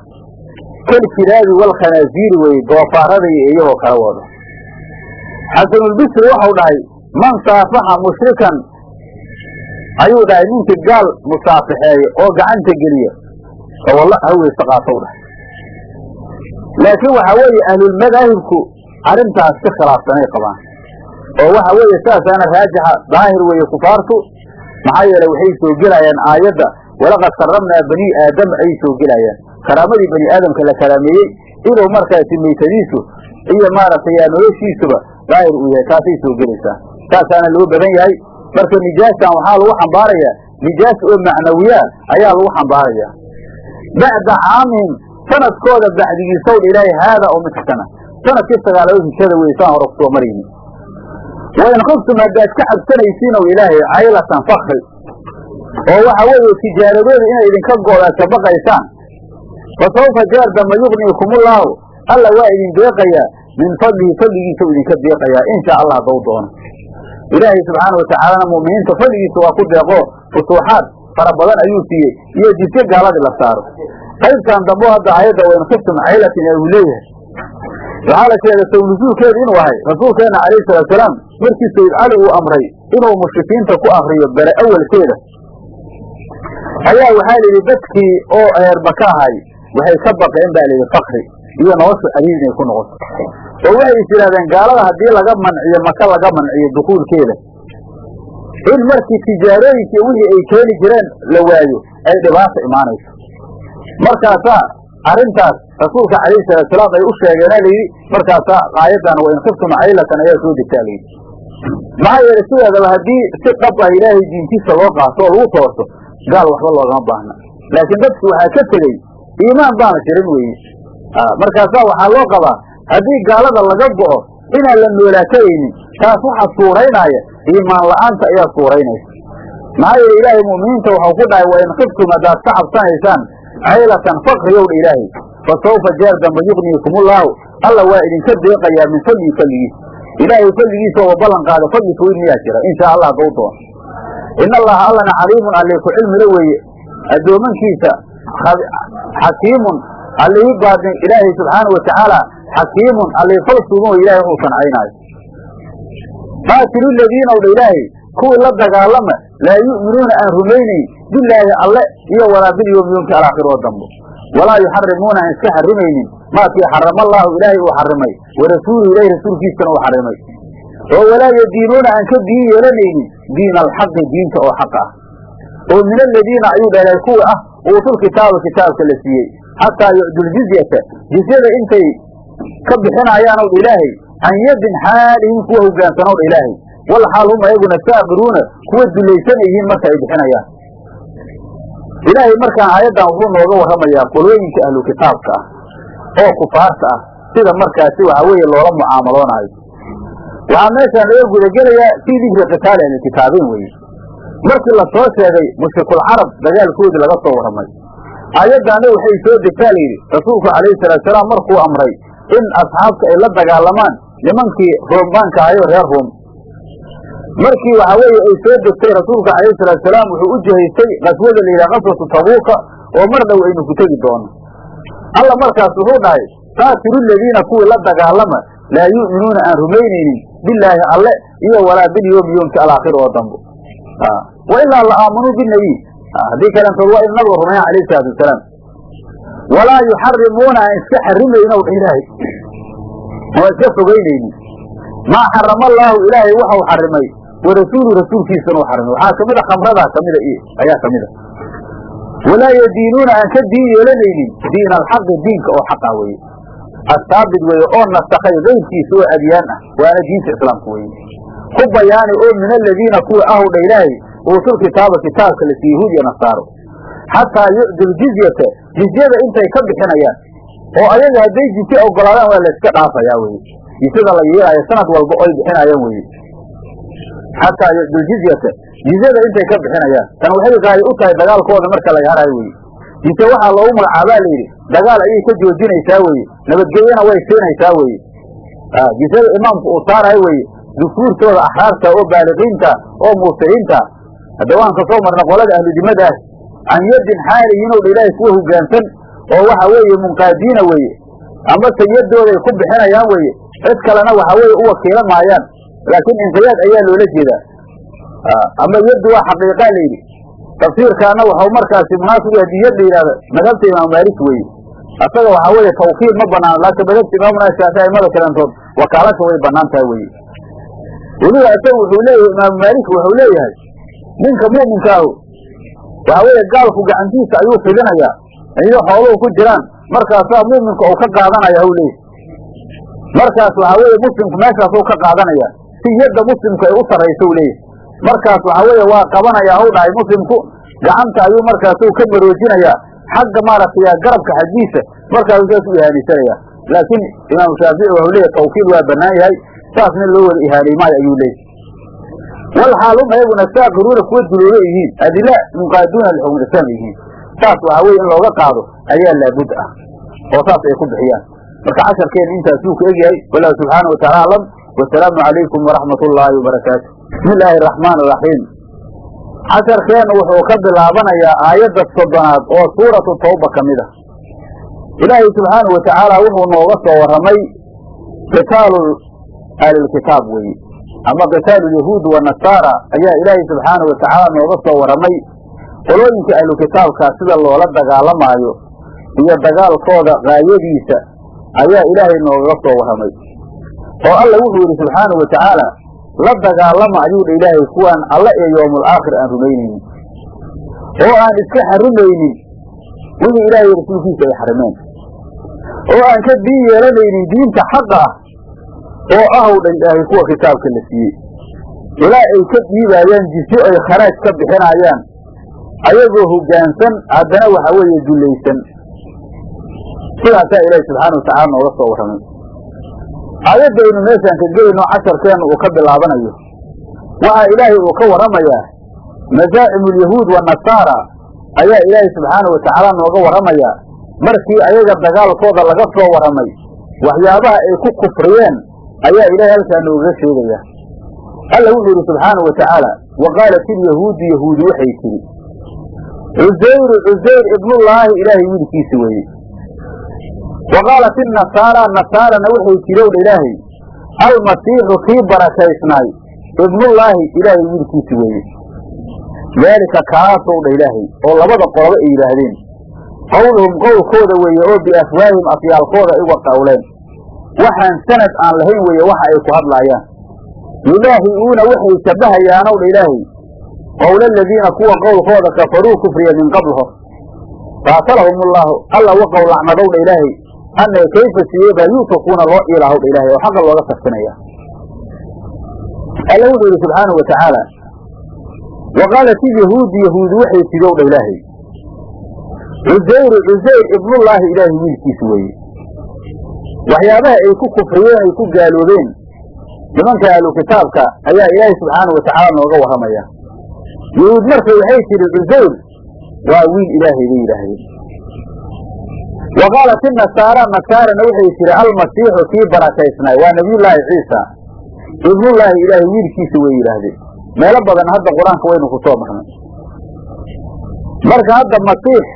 kalkiraabi walkhanaaziiri weye doofaarada iyo iyagoo kala wada xasanulbisri waxau dhahay man saafaxa mushrikan ayuu dhahay ninkii gaal musaafixeeya oo gacanta geliya. Walla haweyse qaatow dhahay. Laakiin waxaa weeye ahlulmadaahibku arrintaas si khilaafsanay qabaan. Oo waxa weeye saasaana raajixa daahir weeye kufaartu maxaa yeele waxay soo gelayaan aayadda walaqad karamnaa bani aadama ayay soo gelayaan. Karaamadii bani aadamka la karaameeyey inuu markaasi maytadiisu iyo maaragtay noloshiisuba daahir uu yahay taasay soo gelaysaa. Saasaana loo badan yahay. Marka nijaastan waxaa lagu xambaarayaa nijaas oo macnawiyaa ayaa lagu xambaarayaa. Bacda caamihim sanadkooda bacdigiisawdha ilaahay haada oo midka kana sannadkii sagaaladood hijada wey saan hore ku soo marayni wain khiftum haddaad ka cabsanaysiin ow ilaahay caylatan fakri oo waxa weeye tijaaradooda inay idinka goodaad ka fa sawfa jeer damba yugniikumullaahu alla waa idin deeqayaa. Min fadlihi fadligiisa u idinka deeqayaa. Inshaa allah haddau doono. Ilaahay subxaana watacaalana mu'miniinta fadligiisa waa ku deeqo. Futuuxaad fara badan ayuu siiyey. Iyo jisye gaaladii la saaro. Qaybtan dambo hadda ayadda wain khiftum caylatin ee uu leeyahay. Waxaa la sheegay sow nusuulkeedu inuu ahay. Rasuulkeenna calayhi salaatusalaam markii sayid cali uu amray inuu mushrikiinta ku akriyo bere awalkeeda. Ayaa waxaa layidhi dadkii oo eerbaka ahay waxay ka baqeen baa layidhi fakri iyo noloshu cariir inay ku noqoto oo waxay is yidhahdeen gaalada haddii laga manciyo maka laga manciyo dukuulkeeda. In markii tijaarooyinkii wixii ay keeni jireen la waayo ay dhibaata imaanayso. Markaasaa arrintaas rasuulka calayhi salaatusalaam ay u sheegeena layidhi markaasaa aayaddan wain khiftum caylatan ayaa soo degtaa layidhi maxaa yeelay sideedaba haddii si dhab ah ilaahay diintiisa loo qaato oo lagu tooso gaal waxba loogama baahna. Laakiin dadku waxaa ka tegey iimaan baana jirin weeye markaasaa waxaa loo qabaa haddii gaalada laga go'o inaan la noolaakaraynin taas waxaa suuraynaya iimaan la'aanta ayaa suuraynaysa maxaa yeele ilaahay mu'miniinta waxau ku dhahay wain khiftum haddaad ka cabsanaysaan caylatan fakriyowdha ilaahay fa sawfa jeer damba yugniikumullaahu alla waa idinka deeqayaa min fadlihi fadligiisa ilaahay fadligiisa oo ballan qaada fadli foyn miyaa jira. Inshaa allah haddau doono. In allaha allana caliimun alli ku cilmila weeye. Addoomankiisa xakiimun allihii baadin ilaahay subxaana wa tacaala xakiimun allii fal suugan wey ilahay wuxuu sancaynaayo qaatilu ladiina owdha ilaahay kuwii la dagaalama laa yu'minuuna aan rumaynayn bilaahi alle iyo walaa bilyowmi yoomki alaakhir oo dambo walaa yuxarimuuna aan iska xarimaynin maakii xarama allaahu ilaahay uu xarimay warasuuluhu ilahi rasuulkiisana uu xarimay oo walaa yadiinuuna aan ka diin yeelanaynin diina alxaqi diinta oo xaqa ah. Oo min aladiina ayuu dhalay kuwa ah uutul kitaaba kitaabka la siiyey. Xataa yucdu ljizyata jizyada intay ka bixinayaan ow ilaahay can yadin xaalihin kuwa hogaansanowdha ilaahay. Wal xaal hum ayaguna saaqiruuna kuwa dulaysan yihiin marka ay bixinayaan ilaahay markaan aayaddan wuxuu nooga warramayaa qolooyinka ahlu kitaabka ah oo kufaarta ah sida markaasi waxa weeye loola mucaamaloonaayo. Waxaa meeshaan laga gudagelayaa fii dikri qitaali ahlilkitaabiin weye markii la soo sheegay mushrikulcarab dagaalkoodii laga soo warramay aayaddaana waxay soo degtaa layidhi rasuulku calayhi salaatusalaam markuu amray in asxaabta ay la dagaalamaan nimankii roombaanka ahayoo reer ruom markii waxa weeye ay soo degtay rasuulka calayhi salaatusalaam wuxuu u jihaystay qaswada la yidhaha qaswatu tabuuka oo mar dhow aynu ku tegi doono alla markaas wuxuu dhahay qaatilu ladiina kuwii la dagaalama laa yu'minuuna aan rumaynaynin bilaahi alle iyo walaa bilyoomi yoomki alaakhir oo dambo wa ilaa la aamanuu binabiy haddii kalentood waa in nabiga rumeeyan alayhi salaatu wasalaam walaa yuxarimuuna aan iska xarimaynow ilaahay oo iska fogeynaynin maa xarama allaahu ilaahay waxau xarimay warasuulu rasuulkiisana u waxaa ka mid a khamradaa kamida ayaa ka mid a walaa yadiinuuna aan ka diin yeelanaynin diin alxaqi diinka oo xaqa weye asaabit weeye oo nasakhay kayrkiisa oo adyaan ah waana diinta islaamka weye ku bayaani oo min aladiina kuwa ahowdha ilaahay uutul kitaaba kitaabka la siiye yahuud iyo nasaaro xataa yucdu ljizyata jizyada intay ka bixinayaan oo ayaga hadday jizye ogolaadaan waa la iska dhaafayaa weye jizyada la yeelaayo sanad walba oy bixinayaan weye xataa ljizyata jizyada intay ka bixinayaan tan waxay gaay u tahay dagaalkooda marka laga harayo weye jise waxaa loogu magacaabaa layidhi dagaal ayay ka joojinaysaa weye nabadgelyana way siinaysaa weye jisada imaamku uu saarayo weye dukuurtooda axraarta oo baaliqiinta oo muusiciinta hadda waan ka soo marna qolada ahludimada ah can yadin xaaliyiinow dha ilaahay kuwa hogaansan oo waxa weeye munqaadiina weeye amase yadooday ku bixinayaan weye cid kalena waxa weeye u wakiila maayaan laakiin inqiyaad ayaa loola jeedaa. Ama yaddu waa xaqiiqaa layidhi tafsiirkaana waxau markaasi munaasib haddii yad la yidhahda madhabta imaam maalik weye asaga waxaa weeye tawkiil ma banaano laakiin madhabta imaamuna shaafi aimada kalentood way bannaan tahay weye weliba isaga wuxuu leeyahay imaamu maalik wuxuu leeyahay ninka mu'minkaahu waxa weeye gaalku gacantiisa ayuu fidinayaa iyo xooluhu ku jiraan. Markaasaa mu'minka uu ka qaadanaya hau leeyahy markaas waxaa weeye muslimku meeshaasuu ka qaadanaya si yadda muslimku ay u sarraysa u leeyahy markaas waxaa weeye waa qabanayaa hau dhahay muslimku gacanta ayuu markaasu ka maroojinayaa xagga maaragtay garabka xaggiisa markaasuu saas u ihaanaysanaya laakiin imaamu shaafici wuxuu leeyahy tawkiil waa banaan yahay saasna loo wada ihaanay maayo ayuu leeyahy wal xaalum ayaguna saaqiruuna kuwa dulooba yihiin adila munqaaduuna lixukm islaam yihiin. Saas waxaa weye in looga qaado ayaa laabud ah oo saas ay ku bixiyaan. Marka casharkeena intaasuu ka egyahay wallahu subxaana wa taala aclam wasalaamu calaykum waraxmat ullaahi wabarakaatu bismi illaahi araxmaan araxiim casharkeennu wuxuu ka bilaabanayaa aayadda soddonaad oo suuratu tawba ka mid ah. Ilaahay subxaana wa tacaala wuxuu nooga soo warramay qitaalu ahlilkitaab weye ama qitaalu yahuud wanasaara ayaa ilaahay subxaana wa tacaala nooga soo warramay qolooyinka ahlu kitaabkaa sida loola dagaalamaayo iyo dagaalkooda qaayadiisa ayaa ilaahay noogaga soo warramay oo alla wuxuu yidhi subxaanau wa tacaala la dagaalama ayuu dha ilaahay kuwaan alla iyo yoomul aakhir aan rumaynaynin oo aan iska xarimaynin wixii ilaahay rasuulkiisa ay xarimeen. Oo aan ka diin yeelanaynin diinta xaqa ah oo ahow dhan ilaahay kuwa kitaabka la siiyey. Ilaa ay ka dhiibaayaan jisyo ay kharaaj ka bixinayaan ayagoo hoggaansan haddana waxa weeye dullaysan sidaasaa ilaahay subxaana watacala nooga soo warramay aayaddaynu meeshaan ka gelayno casharkeenna uu ka bilaabanayo. Waxaa ilaahay uu ka warramayaa masaacimu alyahuud wanasaara ayaa ilaahay subxaana wa tacaala nooga warramayaa markii ayaga dagaalkooda laga soo warramay waxyaabaha ay ku kufriyeen ayaa ilaahay halkaa noogaga sheegaya alla wuxuu yidhi subxaana wa tacaala wa qaalat ilyahuudu yahuudi waxay tidhi. Cusayru cusayr ibnullaahi ilaahay wiilkiisi weeye wa qaalat inasaara nasaarana waxay tidhi owdha ilaahay almasiixu kii barakaysnaay ibnullaahi ilaahay wiilkiisi weeye daalika kaasow dha ilaahay oo labada qoloba ay yidhaahdeen qowluhum qowlkooda weeye oo biafwaahim afyaalkooda ay uga qawleen waxaan sanad aan lahayn weeye waxa ay ku hadlaayaan yulaahi'uuna waxay shabbahayaanow dha ilaahay qowla aladiina kuwa qowlkooda kafaruu kufriya min qabl hor qaatalahum ullaahu alla waqow lacnadow dha ilaahay anne kayfa siyeebaa yuusakuuna loo iilahawdha ilaahay oo xaqa looga sarfinaya alla wuxuu yidhi subxaanau watacaala wa qaalat ilyahuudu yahuudi waxay tidowdha ilaahay. Cusayru cusayr ibnullaahi ilaahay wiilkiisa weeye. Waxyaabaha ay ku kufriyeen ay ku gaaloobeen nimanka ahlu kitaabka ayaa ilaahay subxaanau watacaala nooga warramaya. Yahuud marka waxay tidhi cusayr waa wiil ilaahay bay yidhaahdeen wa qaalat inasaara nasaarana waxay tihi almasiixu kii barakaysnaay waa nabiyullaahi ciisa ibnullaahi ilaahay wiilkiisa way yidhaahdeen meelo badan hadda qur'aanka waynu ku soo marka hadda masiix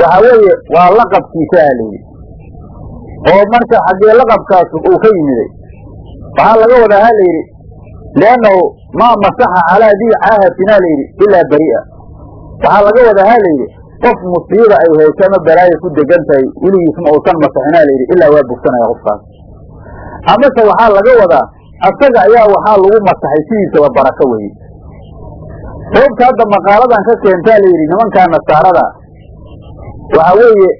waxa weeye waa laqabkiisa ah layidhi oo marka xaggee laqabkaas uu ka yimiday waxaa laga wadaa ha layidhi liannahu maa masaxa calaa dii caahatinaa layidhi ilaa beri'a waxaa laga wadaa ha layidhi qof musiiba ay hayso ama balaayo ku degan tahay weligiisma uusan masaxinaa layidhi ilaa waa bogsanaya qofkaas amase waxaa laga wadaa asaga ayaa waxaa lagu masaxay sidiisaba barako weye sababta hadda maqaaladan ka keentaa layidhi nimankaa nasaarada waxa weeye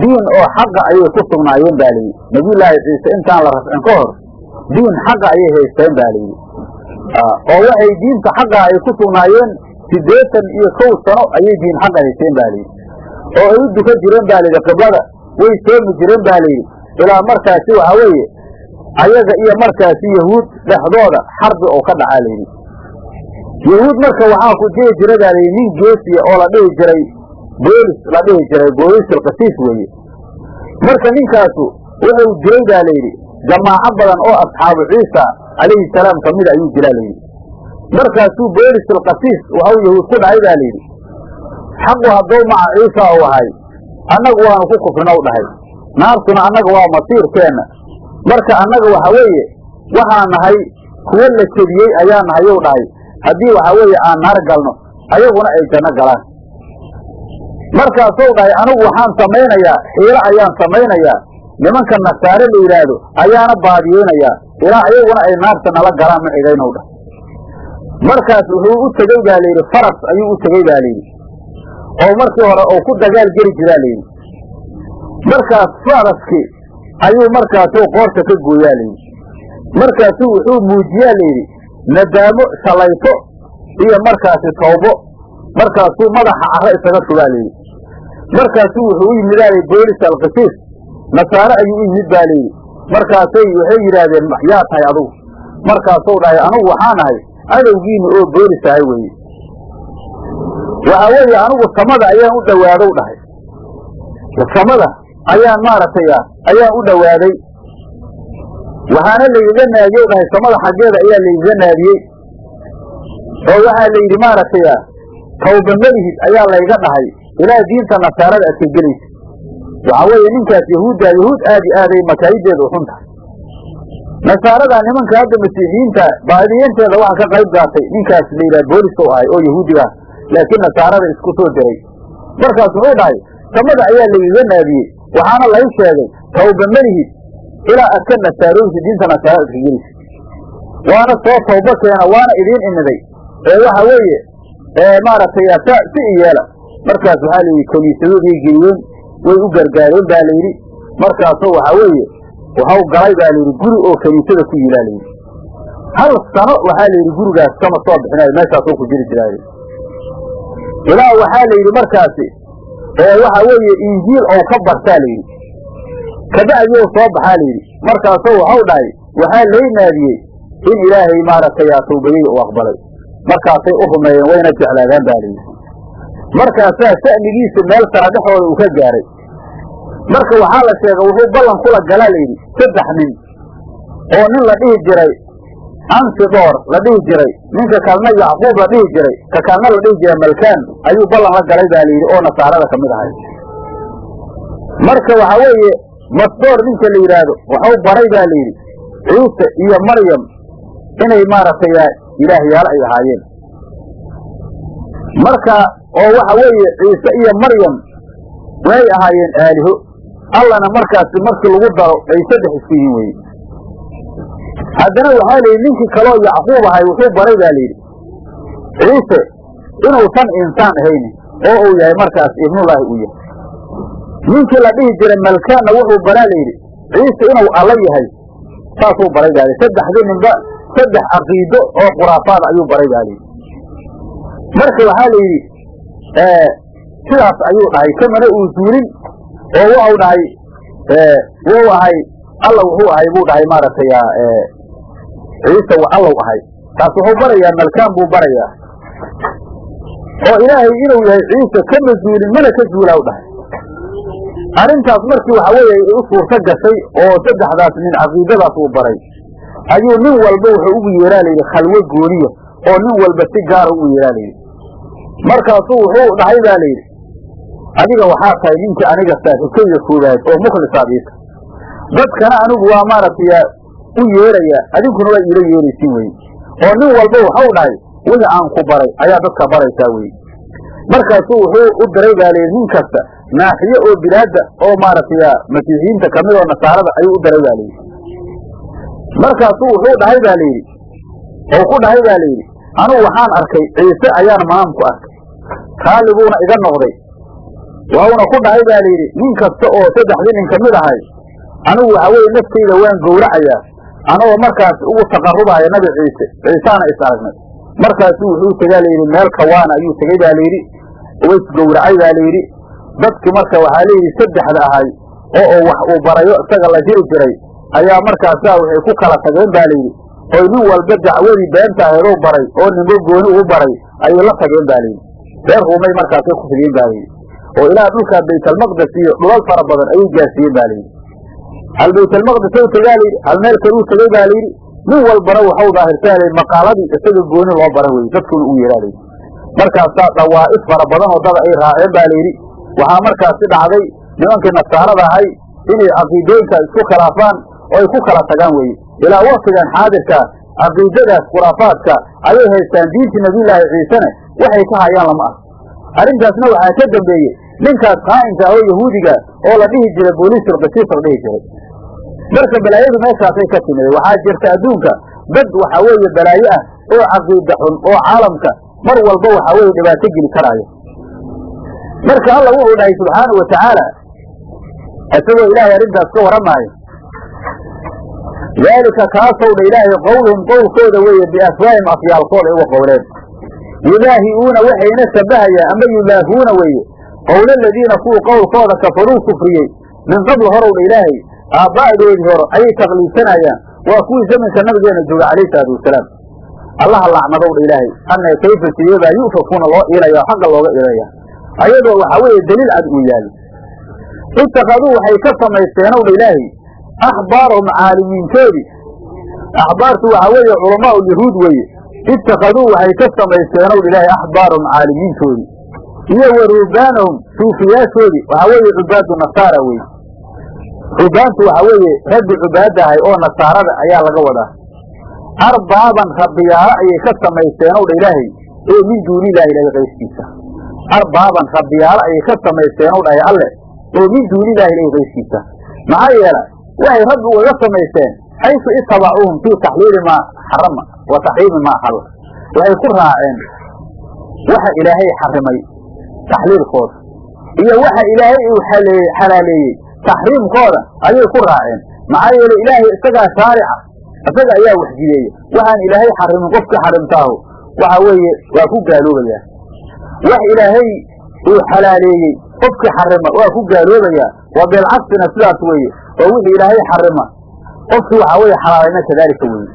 diin oo xaqa ayay ku sugnaayeen ba layidhi nabiyullaahi ciise intaan la rafcin ka hor diin xaqa ayay haysteen ba layidhi oo waxay diinta xaqa ay ku sugnaayeen siddeetan iyo kow sano ayay diin xaqa haysteen ba layidhi oo ay u dukan jireen ba layidhi qiblada way soomi jireen ba layidhi ilaa markaasi waxa weeye ayaga iyo markaasi yahuud dhexdooda xarbi oo ka dhacaa layidhi yahuud marka waxaa ku jiri jira baa layidhi nin geesiya oo la dhihi jiray boolis la dhihi jiray boolisilkasiis weeye. marka ninkaasu wuxuu jiray baa layidhi jamaaco badan oo asxaabu ciisa calayhi salaam ka mida ayuu jiraa layidhi markaasuu boolisilkasiis waxau yahuud ku dhacay baa layidhi. Xaqu hadduu maca ciisa u ahay annagu waanu ku kufrinow dhahay. Naartuna annaga waa masiirkeenna. Marka annaga waxa weeye waxaa nahay kuwo la kediyey ayaa nahay ou dhahay. Haddii waxa weeye aan naar galno ayaguna ay janno galaan. Markaasou dhahay anigu waxaan samaynayaa xiilo ayaan samaynayaa. Nimanka nasaare la yidhaahdo ayaana baadiyeynayaa ilaa ayaguna ay naarta nala galaan ma xigaynow dhah markaas wuxuu u tegey baa layidhi faras ayuu u tegey baa layidhi oo markii hore oo ku dagaal geli jiraa layidhi markaas faraskii ayuu markaasuu qoorta ka gooyaa layidhi markaasuu wuxuu muujiyaa layidhi nadaamo shalayto iyo markaasi tawbo. Markaasuu madaxa carro isaga sugaa layidhi markaasuu wuxuu u yimid aalay boolis alkasiis nasaare ayuu u yimid baa layidhi markaasay waxay yidhaahdeen yaa tahay adugu. Markaasuu dhahay anugu waxaa nahay cadowgiina oo boolis ahay weeye. Waxa weeye anigu samada ayaan u dhowaadow dhahay. Samada ayaan maaragtay ayaan u dhowaaday. Waxaana laygaga naadiyow dhahay samada xaggeeda ayaa laygaga naadiyey oo waxaa la yidhi maaragtay tawba melihid ayaa layga dhahay. Ilaa diinta nasaarada adka gelaysa. Weeye ninkaas yahuudda yahuud aad i aaday makaayideeda uxun tahay nasaarada nimanka hadda masiixiyiinta baadiyanteeda waxa ka qayb gaatay ninkaas la yidhaha boolis u ahay oo yahuudiga laakiin nasaarada isku soo diray markaas wuxuu dhahay samada ayaa laygaga naadiyey waxaana lay sheegay tawba melihid ilaa aad ka diinta nasaarada adka gelaysa waana soo tawba keena waana idiin imiday ee waxa weeye maaragtay si i markaas waxaa layidhi kaniisadoodii geliyeen way u gargaareen baa layidhi markaasoo waxaa weeye waxau galay baa layidhi guri oo kaniisada ku yilaa layidhi. Hal sano waxaa layidhi gurigaas kama soo bixinayo meeshaasoo ku jiri jiraa ilaa waxaa layidhi markaasi waxa weeye injiil ou ka bartaa layidhi. Kabacdi soo baxaa layidhi. Markaasoo waxau dhahay waxaa lay naadiyey in ilaahay maaragtay aa tawbayey u aqbalay. Markaasay u rumeeyeen wayna jeclaadaan baa layidhi. Markaasaa sha'nigiisa meel sara dhexooda uu ka gaaray marka waxaa la sheegay wuxuu ballan kula galaa layidhi saddex nin oo nin la dhihi jiray ansidoor la dhihi jiray ninka kalena yacquub la dhihi jiray ka kalena la dhihi jiray malkaan ayuu ballan la galay baa layidhi oo nasaarada ka mid ahay marka waxaa weeye masdoor ninka la yidhaahdo waxau baray baa layidhi ciise iyo maryam inay maaragtay ilaahyaalo ay ahaayeen. Marka oo waxa weeye ciise iyo maryam way ahaayeen aaliho allana markaasi markii lagu daro ay saddex isku yihiin weye haddana waxaa layidhi ninkii kaloo yacquub ahay wuxuu baray baa layidhi ciise inuusan insaan ahaynin oo uu yahay markaas ibnullaahi uu yahay. Ninkii la dhihi jiray malkaanna wuxuu baraa layidhi ciise inuu alla yahay. Saasuu baray baa saddexdii ninba saddex caqiido oo khuraafaad ayuu baray baa layidhi marka waxaa la yidhi sidaas ayuu dhahay kamana uu zuulin oo waxau dhahay wuu ahay alla wuxuu ahay buu dhahay maaragtay ciise allow ahay. Taas wuxuu barayaa malkaan buu barayaa. Oo ilaahay inuu yahay ciise kama zuulin mana ka zuula u dhahay. Arrintaas markii waxa weeye u suurto gashay oo saddexdaas nin caqiidadaas uu baray ayuu nin walba wuxuu ugu yeeraa layidhi khalwo gooniya oo nin walba si gaara ugu yeeraa layidhi markaasuu wuxuu dhahay baa layidhi adiga waxaa tahay ninkii aniga saaxiibkayga koobaad oo mukhlisaad iita dadkana anigu waa maaragtay u yeeraya adinkuna waa iila yeeraysiin weye oo nin walba waxau dhahay wixii aan ku baray ayaa dadka baraysaa weye markaasuu wuxuu u diray baa layidhi nin kasta naaxiye oo bilaadda oo maaragtay masiixiyiinta ka mid oo nasaarada ayuu u diray baa layidhi markaasuu wuxuu dhahay baa layidhi oo ku dhahay baa layidhi anugu waxaan arkay ciise ayaan maamku arkay raaliguuna iga noqday wauna ku dhahay baa layidhi nin kasta oo saddexdii nin ka mid ahay anigu waxa weeye naftayda waan gowracayaa. Anagoo markaas ugu taqarubaya nabi ciise ciisaana is aragnay. Markaasu wuxuu tegaa layidhi meel kawaana ayuu tegey baa layidhi oo isgowracay baa layidhi dadkii marka waxaa layidhi saddexda ahay oo oo wax uu barayo isaga la jiri jiray ayaa markaasaa waxay ku kala tageen baa layidhi oy nin walba dacwadii beenta aheeduu baray oo ninbo gooni uu baray ayay la tageen baa layidhi reer ruumay markaasay ku fidiyeen baa layidhi oo ilaa dhulkaa baytalmaqdes iyo dhulal fara badan ayay gaarsiiyeen baa layidhi hal baytalmaqdes ou tegaa layidhi hal meel kaluu tegey baa layidhi nin walbana waxau daahirtaa layidhi maqaaladii isaga gooni loo bara weye dadkuna uu yeehaa markaasaa dhawaa'is fara badan oo dada ay raaceen baa layidhi waxaa markaasi dhacday nimankii nasaarada ahay inay caqiidooyinka isku khilaafaan oo ay ku kala tagaan weye ilaa waktigan xaadirkaa caqiidadaas khuraafaadka ayay haystaan diintii nabiyullaahi ciisene waxay ka hayaan lama ah arrintaasna waxaa ka dambeeyey ninkaas qaa'inka ah oo yahuudiga oo la dhihi jiray booliisir basiis la dhihi jiray. Marka balaayadu meeshaasay ka timid waxaa jirta adduunka. Dad waxa weeye balaayo ah oo caqiida xun oo caalamka mar walba waxa weeye dhibaato geli karaayo. Marka alla wuxuu dhahay subxaanau wa tacaala isagoo ilaahay arrintaas ka warramaayo daalika kaasow dha ilaahay qowluhum qowlkooda weeye biafwaahim afyaalkooda ay uga qowleen yudaahi'uuna waxayna shabahayaan ama yudaahuuna weeye. Qowla aladiina kuwa qowlkooda kafaruu kufriyey min qabl horow dha ilaahay aabba'doodii hore ayay takliidsanayaan waa kuwii zamanka nabigeena jooga calayhi salaatu wasalaam. Allaha lacnadow dha ilaahay. Anna kayfa sideebaa yu'fakuuna loo iilaya oo xagga looga iilaya ayadoo waxaa weeye daliil cad uu yaalo itakaduu waxay ka samaysteenow dha ilaahay axbaarahum caalimiintoodii. Axbaartu waxaa weeye culamaau yahuud weeye itakaduu waxay ka samaysteenow ilaahay axbaarahum caalimiintoodii iyo wa ruhbaanahum suufiyaashoodii waxaa weeye cubaadu nasaara weye ruhbaantu waxaa weeye raggi cubaada ahay oo nasaarada ayaa laga wadaa arbaaban rabbiyaalo ayay ka samaysteenow dha ilaahay ee min duunillahi ilahay qayskiisa arbaaban rabbiyaalo ayay ka samaysteenow dhahay alle oo min duunillahi ilahi qayskiisa maxaa yeela waxay rabbi ugaga samaysteen xaysu itabacuuhum fii taxliili maa xarama wa taxriimi maa xalla waxay ku raaceen waxa ilaahay xarimay taxliilkooda iyo waxa ilaahay uu xalaaleeyey taxriimkooda ayay ku raaceen maxaa yeele ilaahay isagaa shaarica isaga ayaa waxjideeya waxaan ilaahay xarimin qofka xarimtaahu waxa weeye waa ku gaaloobayaa wax ilaahay uu xalaaleeyey qofkii xarima waa ku gaaloobayaa waa beelcagsina sidaas weeye oo wixii ilaahay xarima qofkii waxaa weeye xalaalayna kadaalika weeye.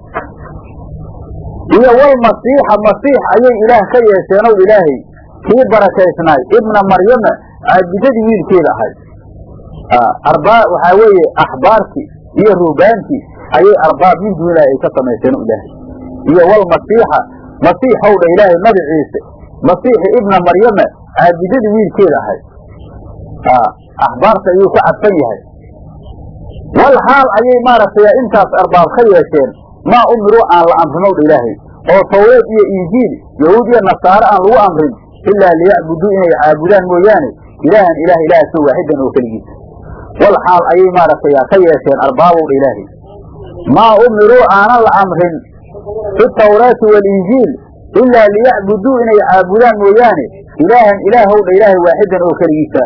Iyo walmasiixa masiix ayay ilaah ka yeesheenow ilaahay kii barakaysnaay ibna maryama caabidadii wiilkeeda ahay. Arbaa waxaa weeye axbaartii iyo ruhbaantii ayay arbaab min duunilahi ay ka samayseeno ilaahay. Iyo walmasiixa masiixow dha ilaahay nabi ciise masiixi ibna maryama caabidadii wiilkeeda ahay. Axbaarta ayuu ku cadfan yahay wal xaal ayay maaragtay intaas arbaab ka yeesheen? Maa umiruu aan la amrinow dha ilaahay. Oo tawreed iyo injiil yahuud iyo nasaare aan lagu amrin ilaa liyacbuduu inay caabudaan mooyaane. Ilaahan ilaah ilaahasoo waaxidan oo keligiisa wal ayay maaragtay ka yeesheen arbaabow dha ilaahay. Maa umiruu aanan la amrin fi tawraati walinjiil ilaa liyacbuduu inay caabudaan mooyaane. Ilaahan ilaahow dha ilaahay waaxidan oo keligiisa.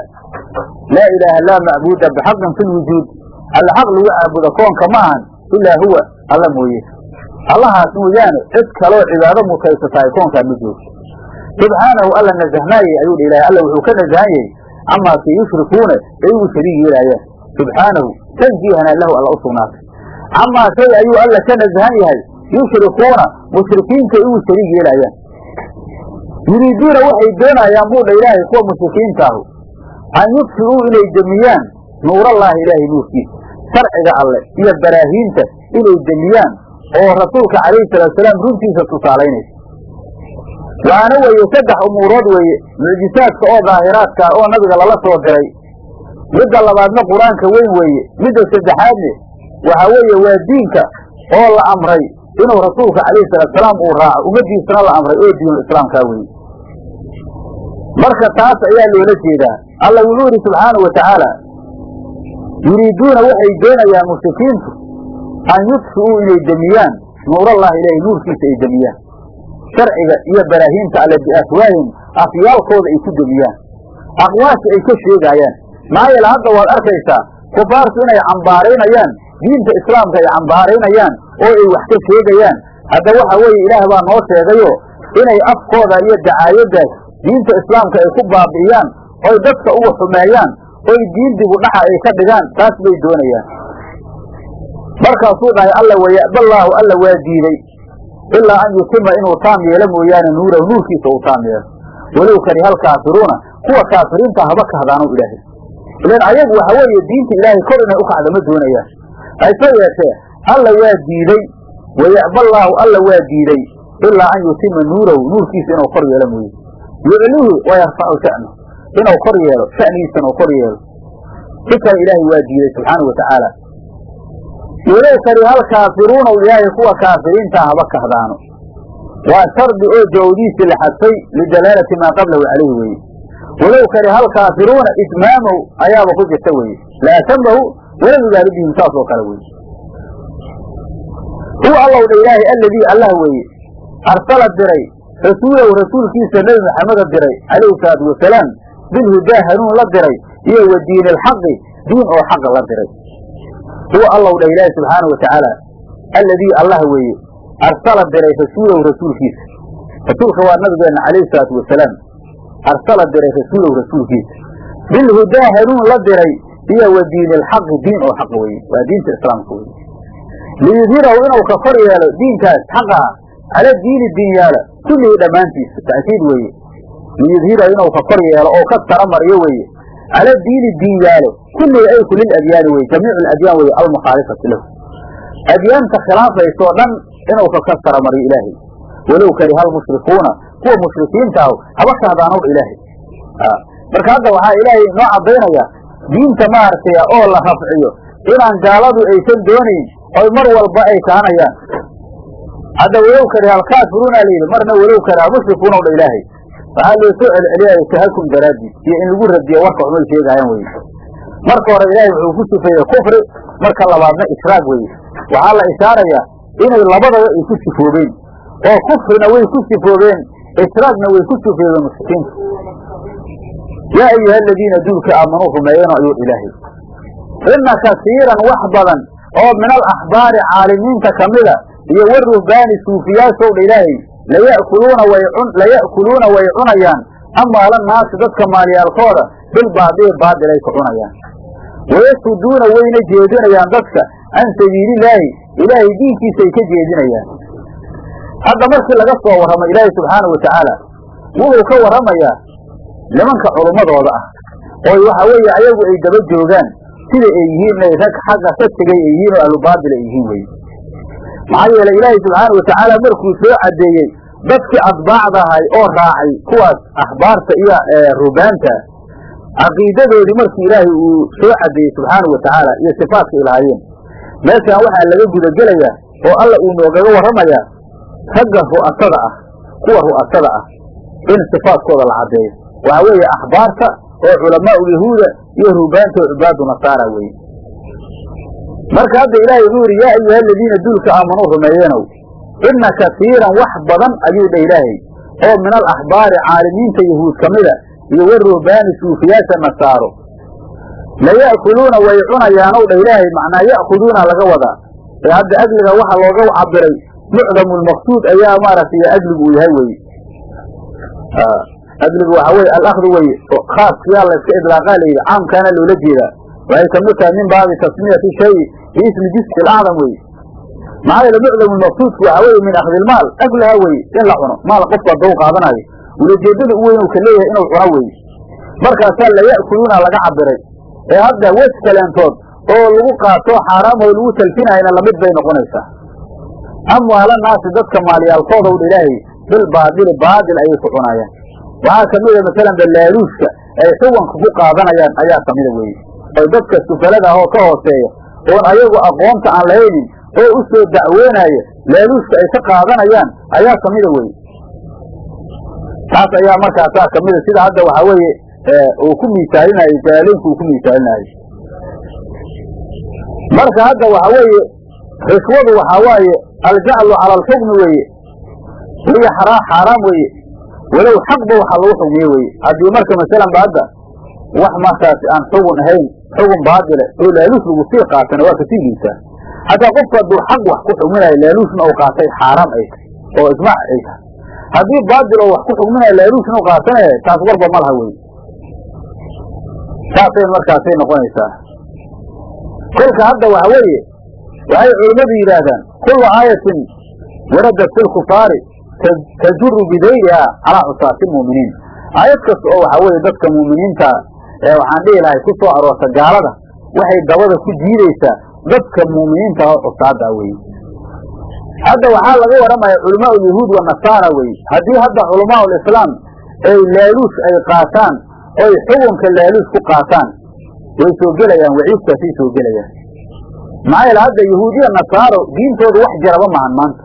Laa ilaaha laa macbuuda bixaqin fi lwujuud alla xaq lagu caabudo koonka ma ahan ilaa huwa alla mooye allahaas mooyaane cid kaloo cibaado mutaysatahay koonkaan ma joogto subxaanahu alla nasahnaaye ayuu dha ilahay alla wuxuu ka nasahan yahay amaa kii yushrikuuna ay ugu shariig yeelaayaan subxaanahu tanjiihana lahu alla u sugnaatay camaa shay ayuu alla ka nasahan yahay yushrikuuna mushrikiinta ay ugu shariig yeelaayaan yuriiduuna waxay doonayaan buu dha ilaahay kuwa mushrikiinta ahu an yudfi'uu inay demiyaan nuurallaahi ilaahay nuurkiisa sharciga alle iyo baraahiinta inay demiyaan oo rasuulka calayhi salaatusalaam runtiisa tusaalaynaysa waana weeye saddex umuurood weeye mucjisaadka oo daahiraadka oo nabiga lala soo diray. Midda labaadna qur'aanka weyn weeye midda saddexaadne waxa weeye waa diinka oo la amray inuu rasuulka calayhi salaatusalaam uu raaco ummaddiisana la amray oo diinul islaamkaa weeye marka taas ayaa loola jeedaa. Alla wuxuu yidhi subxaanau watacaala yuriiduuna waxay doonayaan mushrikiintu an yudfi'uu inay demiyaan nuurallahi ilaahay nuurkiisa ay demiyaan sharciga iyo baraahiinta alle biafwaahim afyaalkooda ay ku demiyaan aqwaasha ay ka sheegaayaan maxaa yeele hadda waad arkaysaa kufaartu inay cambaaraynayaan diinta islaamka ay cambaaraynayaan oo ay wax ka sheegayaan hadda waxa weeye ilaah baa noo sheegayo inay afkooda iyo dacaayaddaas diinta islaamka ay ku baabi'iyaan oy dadka ugu xumeeyaan oy diin dibu dhaxa ay ka dhigaan taas bay doonayaan. Markaasuu dhahay alla waya'ballaahu alla waa diiday ilaa an yutima inuu taam yeelo mooyaane nuurahu nuurkiisa uu taam yeelo. Walow kariha alkaafiruuna kuwa kaafiriinta haba kahdaanu ilaahay. Ilan ayagu waxa weeye diinta ilaahay kor inay u kacda ma doonayaan. Hayse yeeshee alla waa diiday waya'ballaahu alla waa diiday ilaa an yutima nuurahu nuurkiisa inuu kor yeelo mooye yuclihi wa yarfacu inuu kor yeelo sha'nigiisana uu kor yeelo. Si kale ilaahay waa diiday subxaana wa tacaala walow kariha alkaafiruuna ilaahay kuwa kaafiriintaa haba kahdaano. Waa shardi oo jawdiisi la xadfay lidalaalati maa qablahu calayhi weeye. Walow kariha alkaafiruuna itmaamow ayaaba ku jirta weeye. Laatamahu walam yubaali bihim saas oo kale weeye. Huwa allow dha ilaahay alladii allah weeye. Arsala diray rasuulahu rasuulkiisa nebi maxameda diray calayhi salaatu wasalaam bilhudaa hanuun la diray iyo wa diini alxaqi diin oo xaqa la diray huwa allow dha ilaahi subxaana wa tacaala alladii allah weeye arsala diray rasuulahu rasuulkiisa rasuulka waa nabigeenna calayhi salaatu wasalaam arsala diray rasuulahu rasuulkiisa bilhudaa hanuun la diray iyo wa alxaqi diin oo xaq weeye waa diinta islaamka weye liyudhirahu inuu ka yeelo diinkaas xaqaha cala diini diinyaala kullihii dhammaantiisa ta'kiid weeye liyudhirahu inuu ka kor yeelo oo ka tara mariyo weeye. Cala diini diinyaalo kullihi ay kulil adyaani weye jamiicu aladyaan weye almukhaalifati lahu. Adyaanta khilaafaysoo dhan inuu ka ka tara mariyo ilaahay. Walow kariha almushrikuuna kuwa mushrikiinta ah haba kahdaanow ilaahay. Marka hadda waxaa ilaahay noo caddaynaya diinta maaragtay oo la rafciyo inaan gaaladu aysan doonayn oy mar walba ay kaanayaan hadda walow kariha alkaafiruuna layidhi marna walow kariha almushrikuuna dha ilaahay waxaa loo soo celceliyaya tahakum daraaddiid iyo in lagu radiyo warka xumay sheegaayaan weye marka hore ilaahay wuxuu ku sifeeyey kufri marka labaadna ishraag weye waxaa la ishaarayaa inay labadaba ay ku sifoobeen. Oo kufrina way ku sifoobeen ishraagna way ku sifoobeen mushrikiinta yaa ayuha aladiina duulka aamanuu rumeeyano ayuu ilaahay. Ina kasiiran wax badan oo min alaxbaari caalimiinta kamida iyo waruhbaani suufiyaashow dha ilaahay laya'kuluuna way cunayaan amwaala naasi dadka maalyaalkooda baadil ay ku cunayaan wayasuduuna wayna jeedinayaan dadka can sabiililaahi ilaahay diinkiisa ay ka jeedinayaan hadda markii laga soo warramo ilaahay subxaanau watacaala wuxuu ka warramayaa nimanka culummadooda ah oo waxa weeye ayagu ay daba joogaan sida ay yihiin inay rag xagga ka tegay ay yihiin oo ahlubaadil ay yihiin weye maxaa yeelay ilaahay subxaana watacaala markuu soo caddeeyey dadkii atbaacda ahay oo raacay kuwaas axbaarta iyo rubaanta caqiidadoodii markii ilaahay uu soo caddeeyey subxaanau watacaala iyo sifaadka ilahaayeen meeshaan waxaa laga gudagelayaa oo alla uu noogaga warramayaa ragga ru'asada ah kuwa ru'asada ah in sifaadkooda la caddeeyo waxaa weeye axbaarta oo culamaau yahuuda iyo rubaanta oo cubaadu nasaara weeye. Marka hadda ilaahay wuxuu yidhi yaa ayuha aladiina duulka aamanuu rumeeyeenow inna kasiiran wax badan ayuu dha ilaahay oo min alaxbaari caalimiinta yahuud ka iyo waruhbaani suufiyaasha nasaaro laya'kuluuna way cunayaan ow dha ilaahay macnaa ya'khuduuna laga wadaa ee hadda agliga waxa looga cabiray mucdamu lmaqsuud ayaa maaragtay agligu uu yahay weye agligu waxa weye alakdu weye khaaskiyaa la iska idlaaqaa layidhi caamkaana loola jeedaa waxay ka mid tahay min baabi tasmiyati shayi biismi jiski alacdam weye maxaa yeele mucdamu lmaqsuudku waxa weye min akhdilmaal agliha weye in la cuno. Maal qofku haddau qaadanayo. Ulajeedada u weyn uu ka leeyahay inuu cuno weye markaasaa laya'kuluuna laga cabiray ee hadda wej kaleentood oo lagu qaato xaaraam oo lagu talfinayna la mid bay noqonaysaa. Amwaala naasi dadka maalyaalkooda u ilaahay bil baadili baadil ayay ku cunayaan. Waxaa kamida masalan balaaluushka ay xuwanka ku qaadanayaan ayaa kamida weye oo dadka sufalada ah oo ka hooseeya oon ayagu aqoonta aan lahaynin oo u soo dacweenaya laaluushka ay ka qaadanayaan ayaa kamida weye taas ayaa markaasaa kamida. Sida hadda waxaa weeye uu ku miisaalinayo jaalinku uu ku miisaalinayo marka hadda waxa weeye rishwadu waxaa waaye aljaclu cala alxukmi weeye hiya xaaraam weeye. Walow xaqba waxa lagu xugmiye weye haddii marka masalan ba hadda wax markaas aan xugun ahayn xugun baadile oo laaluus lagu sii qaatana waa ka sii liisaa hataa qofku hadduu xaq wax ku xugminayo laaluusna uu qaatay xaaraam ay tahay oo ijmaac ay tahay. Haddii baadil oo wax ku xugminayo laaluusna u qaatanaya taas warba ma laha weye saasay markaasay noqonaysaa. Kolka hadda waxa weeye waxay culimmadu yidhaahdaan kullu aayatin waradat fi lkufaari tajuru bidayliha calaa xusaasi lmu'miniin aayad kasta oo waxaa weeye dadka mu'miniinta ee waxaan dhihi lahay ku soo aroorta gaalada waxay dabada ku jiidaysaa dadka mu'miniinta oo cusaada hadda waxaa laga waramaya culamaa yahuud wa nasaara weye haddii hadda culamaa lislaam ay laaluus ay qaataan oy xukunka laaluus ku qaataan way soo gelayaan waciidkaasay soo gelayaan. Maxaa yeele hadda yahuudiya nasaaro diintooda wax jaraba mahan maanta.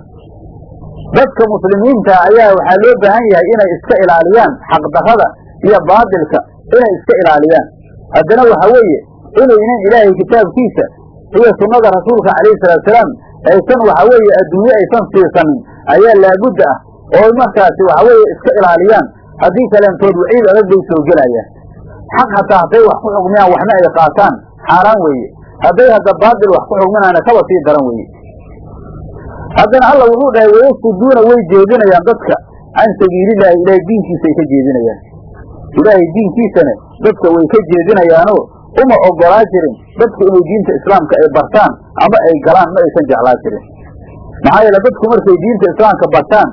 Dadka muslimiinta ayaa waxaa loo baahan yahay inay iska ilaaliyaan xaqdarrada iyo baadilka inay iska ilaaliyaan. Haddana waxa weeye inaynan ilaahay kitaabkiisa iyo sunnada rasuulka calayhi salaatusalaam aysan waxa weeye adduunye aysan siisanin ayaa laabudda ah oo markaasi waxa weeye iska ilaaliyaan. Haddii kaleentood waciid adag bay soo gelayaan. Xaq hataa hadday wax ku xugmiyaan waxna ay qaataan xaaraan weeye. Hadday hadda baadil wax ku xugminaana kaba sii daran weeye. Haddana alla wuxuu dhahay wayasuduuna way jeedinayaan dadka. Can sabiililaahi ilaahay diinkiisa ay ka jeedinayaan. Ilaahay diinkiisana dadka way ka jeedinayaanoo uma ogolaa jirin dadku inay diinta islaamka ay bartaan ama ay galaan ma aysan jeclaa jirin. Maxaa yeele dadku markay diinta islaamka bartaan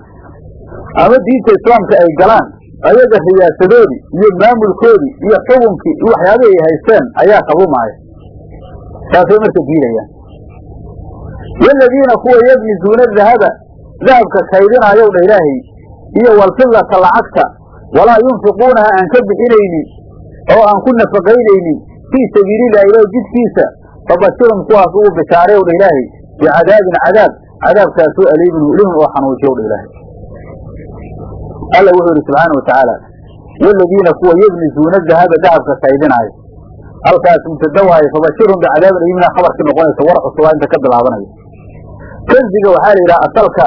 ama diinta islaamka ay galaan ayaga riyaasadoodii iyo maamulkoodii iyo xukunkii iyo waxyaabihii ay haysteen ayaa qabumaaya taasay marka diidayaan. Waladiina kuwa yabnizuuna dahaba dahabka kaydinaayow dha ilaahay iyo walfillata lacagta walaa yunfiquunaha aan ka bixinaynin oo aan ku nafaqaynaynin fii sabiilillahi ilaah jidkiisa fabashirhum kuwaas ugu bishaareyow dha ilaahay. Bicadaabin cadaab cadaabkaasoo aliimin mu'limin oo xanuujiyow dha ilaahay. Alla wuxuu yidhi subxaana watacaala waladiina kuwa yebnizuuna dahaba dahabka kaydinaayo. Halkaas mubtada fabashirhum bicadaabin aliimina khabarkii noqonaysa war cusubaa inta ka bilaabanaya kanziga waxaa la yidhaha asalka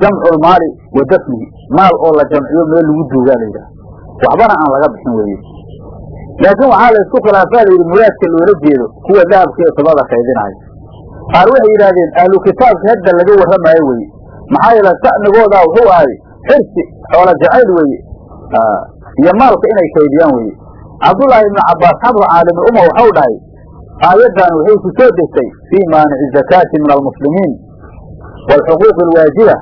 jamcu lmaali wa dafnihi maal oo la jamciyo meel lagu duugaa la yidhaha waxbana aan laga bixin weeye laakiin waxaa la isku khilaafaa la yidhi muraadka loola jeedo kuwa dahabka iyo fidada kaydinaayo qaar waxay yidhaahdeen ahlu kitaabka hadda laga warramaayo weye maxaa yeele sa'nigoodaa wuxuu ahay xirsi xoola jacayl weeye. Iyo maalka inay kaydiyaan weye cabdullaahi ibnu cabbaas xabru caalimi uma waxau dhahay aayaddan waxay ku soo degtay fii maanici zakaati min almuslimiin waalxuquuqi alwaajiba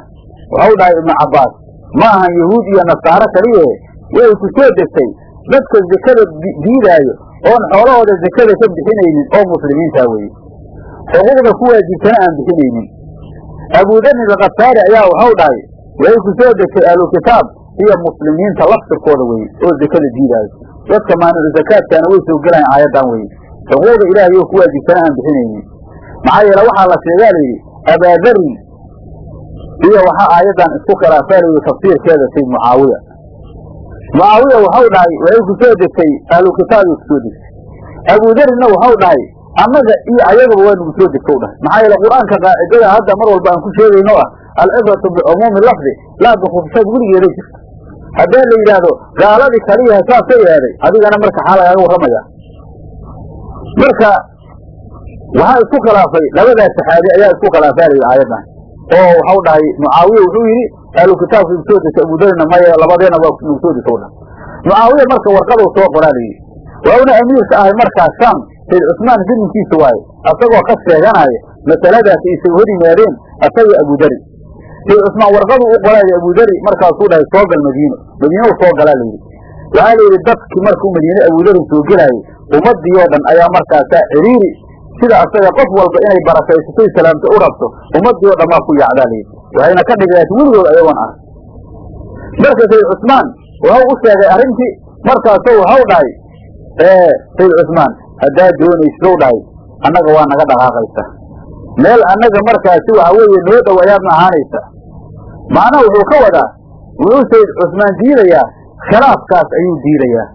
waxau dhahay ibnu cabbaas ma ahan yahuud iyo nasaaro kaliyahe way ku soo degtay dadka zekada diidaayo oon xoolahooda zekada ka bixinaynin oo muslimiintaa weeye. Xuquuqda ku waajibtana aan bixinaynin. Abudarin alkhafaari ayaa waxau dhahay waxay ku soo degtay ahlu kitaab iyo muslimiinta laftirkooda weye oo zekada diidaayo. Dadka maanicu zakaadkaana way soo gelayan aayaddan weye xuquuqda ilaahay oo ku waajibtana aan bixinaynin. Maxaa yeele waxaa la sheegaa layidhi abaadarin iyo waxaa aayaddan isku khilaafaa layidhi tafsiirkeeda sayd mucaawiya mucaawiya waxau dhahay waxay ku soo degtay ahlu kitaabay ku soo degtay. Abudarinna waxau dhahay annaga iyo ayagaba waa nagu soo degta u dhahay. Maxaa yeele qur'aanka qaacidada hadda mar walba aan ku sheegayno ah alcibratu bicumuumi lafdi laa bikhususaad weligeeda jirta haddii la yidhaahdo gaaladii kaliyaha saasay eeday adigana marka xaa lagaaga warramaya marka waxaa isku khilaafay labadaas saxaabi ayaa isku khilaafaa layidhi aayaddan oo waxau dhahay mucaawiya wuxuu yidhi ahlu kitaabka igu soo desa abudarina maya labadeena waa nagu soo desa dhahay mucaawiya marka warqaduu soo qoraa layidhi waa una amiirka ahay markaa sham sayd cusmaan ziminkiisa waaye asagoo ka sheeganaya masaladaas isay hor yimaadeen asagii abudari sayd cusmaan warqaduu u qoraayo abudari markaasuu dhahay soo gal madiino. Madiina u soo galaa layidhi waxaa layidhi dadkii markuu madiine abudari soo gelaayey ummadii oo dhan ayaa markaasaa ciriiri sida asaga qof walba inay barakaysatoy salaamto u rabto ummadii oo dhan baa ku yaacdaa layidhi waxayna ka dhigaat weligood ayagoon ah. Marka sayd cusmaan waxau u sheegay arrintii markaasuu waxau dhahay sayd cusmaan haddaad doonaysidou dhahay annaga waa naga dhaqaaqaysa. Meel annaga markaasi waxa weeye noo dhow ayaadna ahaanaysa. Macnaha wuxuu ka wadaa wuxuu sayd cusmaan diidayaa khilaafkaas ayuu diidayaa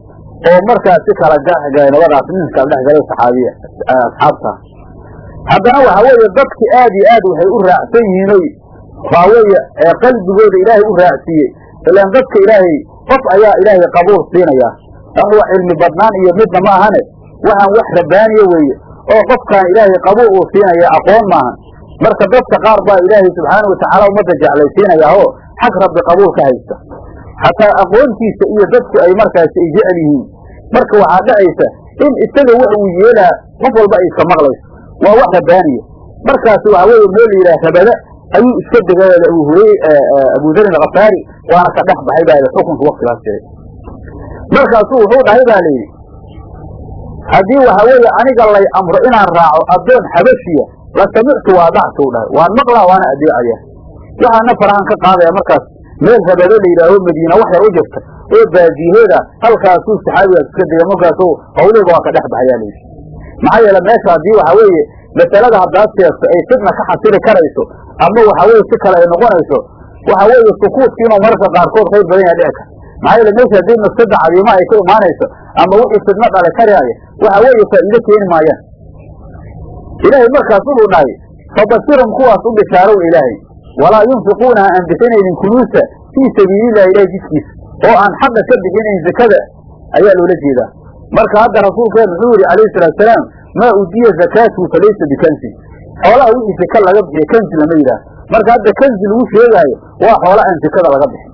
oo markaasi kala gaxgay labadaas nin kala dhex galay saxaabiya asxaabta. Haddana waxa weeye dadki aad iyo aad waxay u raacsan yihiin oy waxa weeye qalbigooda ilaahay u raacsiiyey. Ilaan dadka ilaahay qof ayaa ilaahay qabuul siinaya. Wax wax cilmi badnaan iyo midna ma ahane. Waxaan wax rabbaaniya weeye oo qofkaan ilaahay qabuul uu siinaya aqoon maahan marka dadka qaar baa ilaahay subxaanau watacaala ummadda jeclaysiinaya oo xag rabbi qabuul ka haysta. Xataa aqoontiisa iyo dadku ay markaasi ay jecel yihiin. Marka waxaa dhacaysa in isaga wax uu yeelaa qof walba ay iska maqlayso. Waa wax rabbaaniya markaasi waxa weeye meel la yidhaha rabada ayuu iska degay abu hurey abudarin alkhafaari waana ka dhex baxay baa xukunka waktigaas jiray markaasuu wuxuu dhahay baa layidhi haddii waxa weeye aniga lay amro inaan raaco addoon xabashiya la samictu waa dactu dhahay. Waan maqlaa waana adeecaya. Waxaana farahan ka qaadaya markaas meel rabado la yidhaaho madiina wax yar u jirta oo baadiyaheeda halkaasuu saxaabigaas iska degay markaasuu hawlihiba waa ka dhex baxayaa layidhi maxaa yeele meesha haddii waxa weeye masalada haddaad sheegto ay fidna ka xasili karayso ama waxa weye si kale ay noqonayso waxa weeye sukuudki inuu mararka qaarkood khayr badan yaha dhici kar maxaa yeele meesha haddii mafsada cadiima ay ka imaanayso ama wixii fidno dhale karaayo waxa weeye faa'iido keeni maayaan. Ilaahay markaas wuxuu dhahay fabashirum kuwaas u bishaarow ilaahay. Walaa yunfiquuna aan bixinaynin kuluusa fii sabiilillahi ilahay jidkiisa. Oo aan xaqa ka bixinayn zakada ayaa loola jeedaa. Marka hadda rasuulkeen muxuu yidhi calayhi salaatusalaam maa udiya zakaatuhu falaysa bikansi xoolaha wixii zaka laga bixiyo kansi lama yidhaah marka hadda kansi lagu sheegaayo waa xoola aan zakada laga bixin.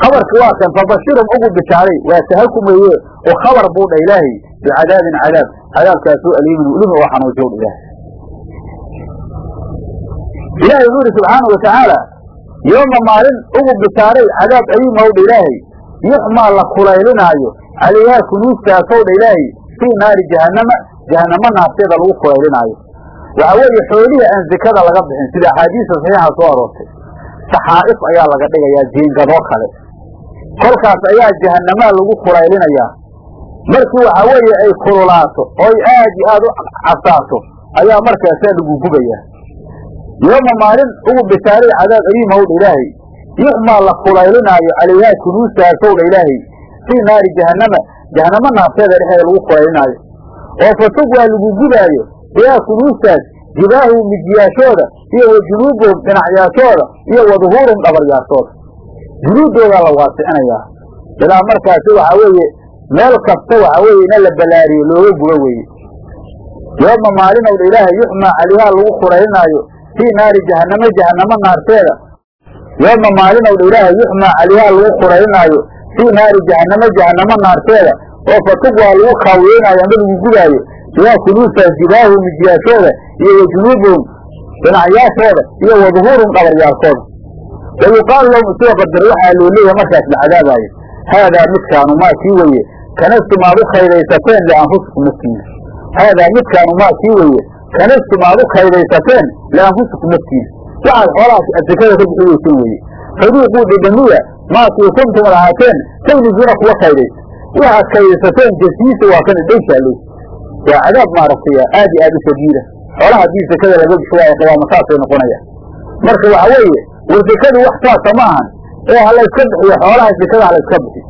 Khabarki waa kan fabashirum ugu bishaaray waa tahakum weeye oo khabar buu dha ilaahay bicadaabin cadaab. Cadaabkaasoo aliimin ulimi oo xanuujow dha ilaahay. Ilaahay wuxuu yidhi subxaana wa tacaala maalin ugu bishaaray cadaab aliimow dha ilaahay. Yuxmaa la kulaylinaayo calayhaa kunuustaasow dha ilaahay fii naari jahannama jahannamo naarteeda lagu kulaylinaayo waxa weeye xoolihii aan zekada laga bixin sida axaadiista saxiixa soo aroortay saxaa'if ayaa laga dhigayaa jiingadoo kale. Kolkaas ayaa jahanamaa lagu kulaylinayaa. Markii waxa weeye ay kululaato oy aad iyo aad u casaato ayaa markaasaa lagu gubayaa. Yooma maalin ugu bishaaray cadaab aliimowdha ilaahay. Yuxmaa la kulaylinaayo calayhaa kunuustaasowdha ilaahay. Fii naari jahannama jahanamo naarteeda dhexeeda lagu kulaylinaayo oo fatug waa lagu gubaayo bihaa kunuustaas jibaahu mijiyaashooda iyo wa junuubuhum dhinacyaashooda iyo wa duhuurum dhabaryaashooda. Junuuddoodaa la waasicinayaa. Ilaa markaasi waxaa weeye meel kasta waxaa weeye ina la ballaariyo looga gubo weeye. Yooma maalinowdha ilaahay yuxmaa calayhaa lagu kulaylinaayo fii naari jahannamo jahannamo naarteeda. Yooma maalinowdha ilaahay yuxmaa calayhaa lagu kulaylinaayo fii naari jahannamo jahannamo naarteeda oo fatug waa lagu kaawiyeynaayo ama lagu gubaayo bihaa kunuustaas jibaahu mijiyaashooda iyo wa junuubuhum dhinacyaashooda iyo wa duhuurum dhabaryaalkooda wa yuqaalu lahum isagoo qadar waxaa loo leeyahay markaas la cadaabaayo haadaa midkaanu maa kii weeye kanastum aad u kaydaysateen lianfusikum naftiina haadaa midkaanu maa kii weeye kanastum aad u kaydaysateen lianfusikum naftiina waxaad xoolahaas adsekada ka bixi weyseen weeye faduuquu dhidhamiya maakii kuntum ad ahaateen kuwa kaydaysa waxaad kaydaysateen jasiisa waa kan idhayshaalley waa cadaab maaragtay aad iyo aad u xoolaha haddii sekada laga bixi waayo qiyaamo saasay noqonayaan marka waxa weeye war sekadu wax saasa ma ahan. Ee ha layska bixiyo xoolaha sekada ha layska bixiyo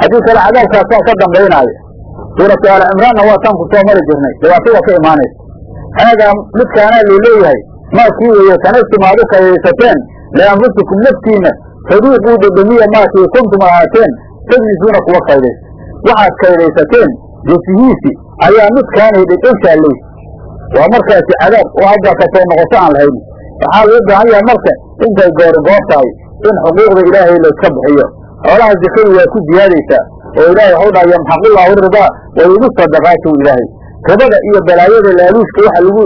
haddii kale cadaabkaasaa ka dambaynaayo suuratu aali cimraanna waa taan ku soo mari jirnay. Dhibaatada ka imaanaysa haadaa midkaanaa loo leeyahay maakii weeye kanastum aad u kaydaysateen lianfusikum naftiina faduuquu dhedhemiya maakii kuntum ahaateen. Tajlisuuna kuwa kaydaysa waxaad kaydaysateen jesihiisi ayaa midkaanay dhedhenshaalley waa markaasi cadaab oo hadda ka soo noqoto aan lahayn. Waxaa loo baahan yahay marka intay goorgoor tahay in xuquuqda ilaahay layska bixiyo xoolaha zakadu waa ku jihaadaysaa oo ilaahay waxau dhaha yamxaqullahu ribaa wa yubi sadaqaatu ilaahay. Ribada iyo balaayada laaluushka waxa lagu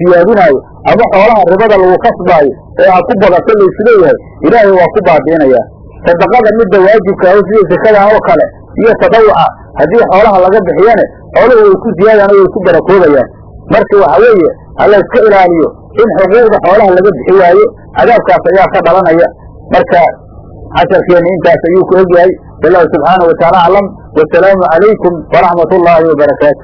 siyaadinaayo ama xoolaha ribada lagu kasbaayo ee ha ku badato laysu leeyahay ilaahay waa ku baabi'inayaa sadaqada midda waajibka aho sida sakadan oo kale iyo tadawuca. Haddii xoolaha laga bixiyane xooluhu way ku ziyaadaan oo way ku barakoobayaan. Marka waxa weeye hala iska ilaaliyo in xuquuqda xoolaha laga bixi waayo. Cadaabkaas ayaa ka dhalanaya. Marka casharkeenna intaas ayuu ku egyahay wallahu subxaanahu wataala aclam wasalaamu calaykum waraxmat ullaahi wabarakaatu